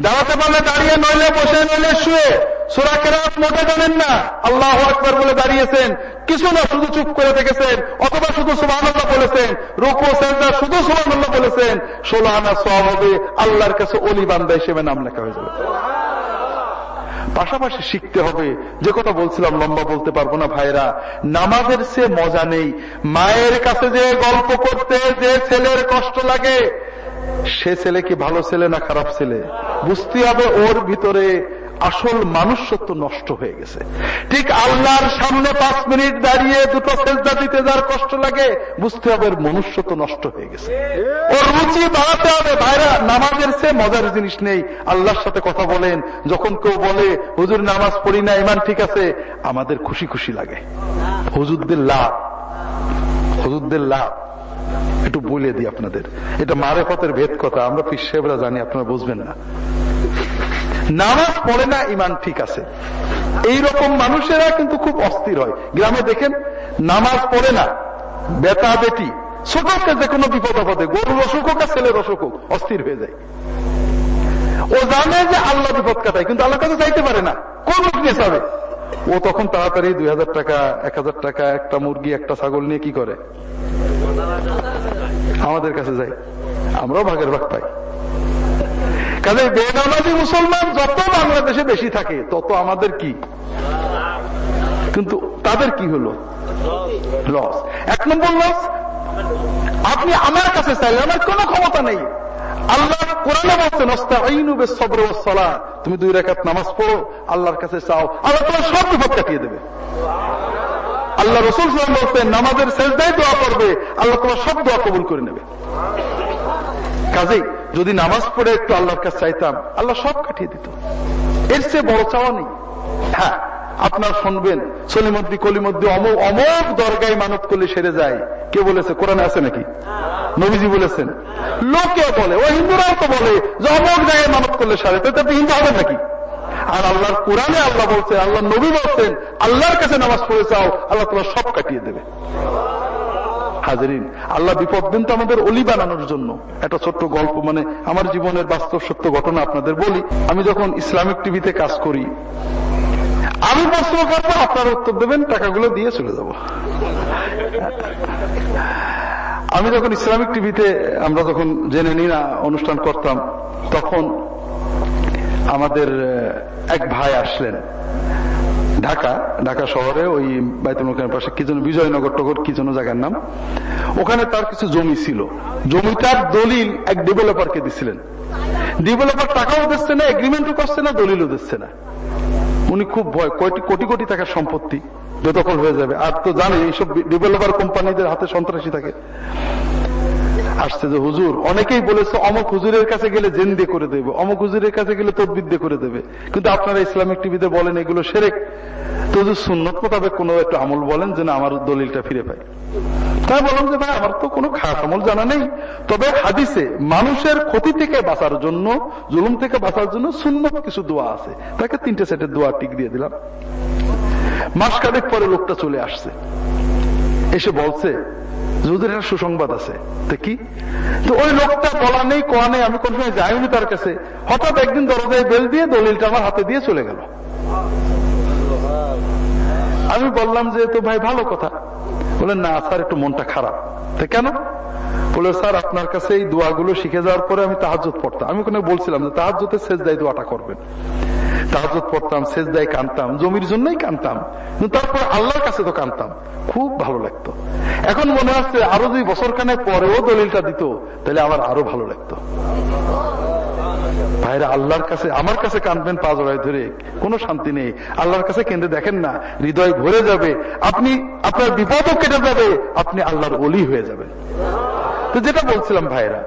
দাঁড়াতে পারলে দাঁড়িয়ে, নইলে বসে, নইলে শুয়ে। সুরা কেরাত মোটে জানেন না? আল্লাহ আকবর বলে দাঁড়িয়েছেন। কিছু না, শুধু চুপ করে দেখেছেন। অথবা শুধু সুবাহান্লাহ বলেছেন। রুকু সেন্টার শুধু সুবাহান্লাহ বলেছেন। ষোলো আনা সব হবে, আল্লাহর কাছে অলি বান্দা হিসেবে নাম লেখা হয়ে যাবে। পাশাপাশি শিখতে হবে। যে কথা বলছিলাম, লম্বা বলতে পারব না ভাইরা নামাজের সে মজা নেই। মায়ের কাছে যে গল্প করতে যে ছেলের কষ্ট লাগে, সে ছেলে কি ভালো ছেলে না খারাপ ছেলে? বুঝতে হবে ওর ভিতরে আসল মানুষত্ব নষ্ট হয়ে গেছে। ঠিক আল্লাহর সামনে পাঁচ মিনিট দাঁড়িয়ে দুটো সেজদা দিতে যার কষ্ট লাগে, বুঝতে হবে মনুষ্যত্ব নষ্ট হয়ে গেছে। ওর রুচি বাড়াতে হবে। ভাইরা, নামাজের সে মজার জিনিস নেই। আল্লাহর সাথে কথা বলেন। যখন কেউ বলে, হুজুর, নামাজ পড়ি না ইমান ঠিক আছে? আমাদের খুশি খুশি লাগে। হুজুরদের লাভ। হুজুরদের লাভ। একটু বলে দিই আপনাদের। এটা মারে পথের ভেদ কথা। আমরা পিসেবরা জানি, আপনারা বুঝবেন না। নামাজ পড়ে না ইমান ঠিক আছে। এই রকম মানুষেরা কিন্তু খুব অস্থির হয়। গ্রামে দেখেন, নামাজ পড়ে না, বেতা বেটি ছোটকে যে কোনো বিপদ আপদে, গরুর অসুখ হোক আর ছেলের অসুখ হোক, অস্থির হয়ে যায়। ও জানে যে আল্লাহ বিপদ কাটায়, কিন্তু আল্লাহ কাছে চাইতে পারে না। কোন যাবে? ও তখন তাড়াতাড়ি দুই হাজার টাকা, এক হাজার টাকা, একটা মুরগি, একটা ছাগল নিয়ে কি করে? আমাদের কাছে যাই আমরাও ভাগের ভাগ পাই। কাজে বেনামাজি মুসলমান যত বাংলাদেশে বেশি থাকে, তত আমাদের কি? কিন্তু তাদের কি হলো? লস এক নম্বর লস আপনি আমার কাছে চাইলেন আমার কোনো ক্ষমতা নেই। আল্লাহ কোরআনে বলছেন অস্তাইনুবে সবর সলা তুমি দুই রেখাত নামাজ পড়ো, আল্লাহর কাছে চাও, আল্লাহ তোমার সব বিপদ কাটিয়ে দেবে। আল্লাহ রসুল বলছেন, নামাজের শেষদায় দোয়া করবে, আল্লাহ তোমার সব দোয়া কবুল করে নেবে। কাজেই যদি নামাজ পড়ে একটু আল্লাহর কাছে চাইতাম, আল্লাহ সব কাটিয়ে দিত। এর চেয়ে বড় চাওয়া নেই। হ্যাঁ আপনার শুনবেন, সলিমদ্দি কলিমদ্দি অমুক অমুক দরগায় মানত করলে সেরে যায়। কে বলেছে? কোরআনে আছে নাকি? নবীজি বলেছেন। লোকে বলে, ও হিন্দুরাও তো বলে যে অমুক জায়গায় মানত করলে সারে। তো আপনি হিন্দু হবেন নাকি? আর আল্লাহর কোরআনে আল্লাহ বলছে আল্লাহ নবী বলছেন, আল্লাহর কাছে নামাজ পড়ে চাও, আল্লাহ তোমার সব কাটিয়ে দেবে। হাজারিন, আল্লাহ বিপদ দিন তো আমাদের অলি বানানোর জন্য। একটা ছোট্ট গল্প মানে আমার জীবনের বাস্তব সত্য ঘটনা আপনাদের বলি। আমি যখন ইসলামিক টিভিতে কাজ করি, আমি প্রশ্ন করব আপনারা উত্তর দেবেন, টাকাগুলো দিয়ে চলে যাব। আমি যখন ইসলামিক টিভিতে আমরা যখন জেনে নি না, অনুষ্ঠান করতাম, তখন আমাদের এক ভাই আসলেন। ঢাকা ঢাকা শহরে ওই বাইতুলকের পাশে, কি যেন বিজয়নগর টগর, কি যেন জায়গার নাম। ওখানে তার কিছু জমি ছিল। জমিটার দলিল এক ডেভেলপারকে দিছিলেন। ডেভেলপার টাকাও দিচ্ছে না এগ্রিমেন্টও করছে না, দলিলও দিচ্ছে না। উনি খুব ভয় কোটি কোটি কোটি টাকার সম্পত্তি। বেদখল হয়ে যাবে। আর তো জানে এইসব ডেভেলপার কোম্পানিদের হাতে সন্ত্রাসী থাকে। আসছে যে, হুজুর, অনেকেই বলেছে অমক হুজুরের কাছে গেলে জেন দিয়ে করে দেবে, অমক হুজুরের কাছে গেলে তদ্বিদ দিয়ে করে দেবে। কিন্তু আপনারা ইসলামিক টিভিতে বলেন এগুলো সেরেক। তো হুজুর, সুন্নত মোতাবেক কোনো একটু আমল বলেন যে আমার দলিলটা ফিরে পাই। তাই বললাম যে, ভাই, আমার তো কোনো খাস আমল জানা নেই। তবে হাদিসে মানুষের ক্ষতি থেকে বাঁচার জন্য, জুলুম থেকে বাঁচার জন্য সুন্নত কিছু দোয়া আছে। তাকে তিনটে সেটের দোয়া টিক দিয়ে দিলাম। মাস কাদেক পরে লোকটা চলে আসছে। এসে বলছে যুদের একটা সুসংবাদ আছে। তো কি? তো ওই লোকটা বলা নেই, কোয়া নেই, আমি কোন সময় যাইনি তার কাছে। হঠাৎ একদিন দরজায় বেল দিয়ে দলিলটা আমার হাতে দিয়ে চলে গেল। আমি বললাম যে, তো ভাই, ভালো কথা। বলেন, না স্যার একটু মনটা খারাপ। তো কেন? বলে, স্যার, আপনার কাছে এই দোয়াগুলো শিখে যাওয়ার পরে আমি তাহাজত পড়তাম। আমি ওখানে বলছিলাম যে তাহাজতে শেষ দায় দোয়াটা করবেন। তাহাজত পড়তাম শেষ দায় কানতাম, জমির জন্যই কানতাম তারপর আল্লাহর কাছে তো কানতাম। খুব ভালো লাগতো। এখন মনে হচ্ছে আরও দুই বছর খানে পরেও দলিলটা দিত, তাহলে আমার আরও ভালো লাগতো। ভাইরা, আল্লাহর কাছে, আমার কাছে কানবেন পা জড়াই ধরে। কোনো শান্তি নেই। আল্লাহর কাছে কেন্দ্রে দেখেন না, হৃদয় ভরে যাবে। আপনি, আপনার বিপদও কেটে যাবে, আপনি আল্লাহর অলি হয়ে যাবেন। তো যেটা বলছিলাম ভাইরা,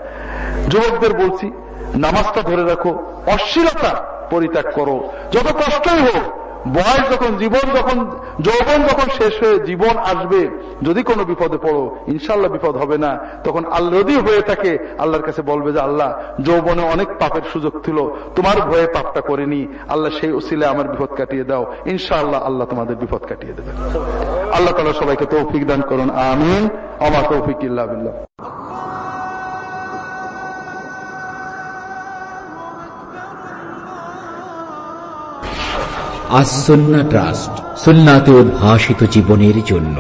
যুবকদের বলছি, নামাজটা ধরে রাখো, অশ্লীলতা পরিত্যাগ করো। যত কষ্টই হোক বয়স যখন, জীবন যখন, যৌবন যখন শেষ হয়ে জীবন আসবে, যদি কোনো বিপদে পড়ো ইনশাল্লাহ বিপদ হবে না। তখন আল্লাহ যদি হয়ে থাকে, আল্লাহর কাছে বলবে যে, আল্লাহ, যৌবনে অনেক পাপের সুযোগ ছিল, তোমার ভয়ে পাপটা করেনি। আল্লাহ সেই উসিলে আমার বিপদ কাটিয়ে দাও। ইনশাআল্লাহ আল্লাহ তোমাদের বিপদ কাটিয়ে দেবে। আল্লাহ তালা সবাইকে তৌফিক দান করুন, আমিন। আমার তৌফিক ইল্লা আসন্না ট্রাস্ট সুন্নাতে উদ্ভাসিত জীবনের জন্য।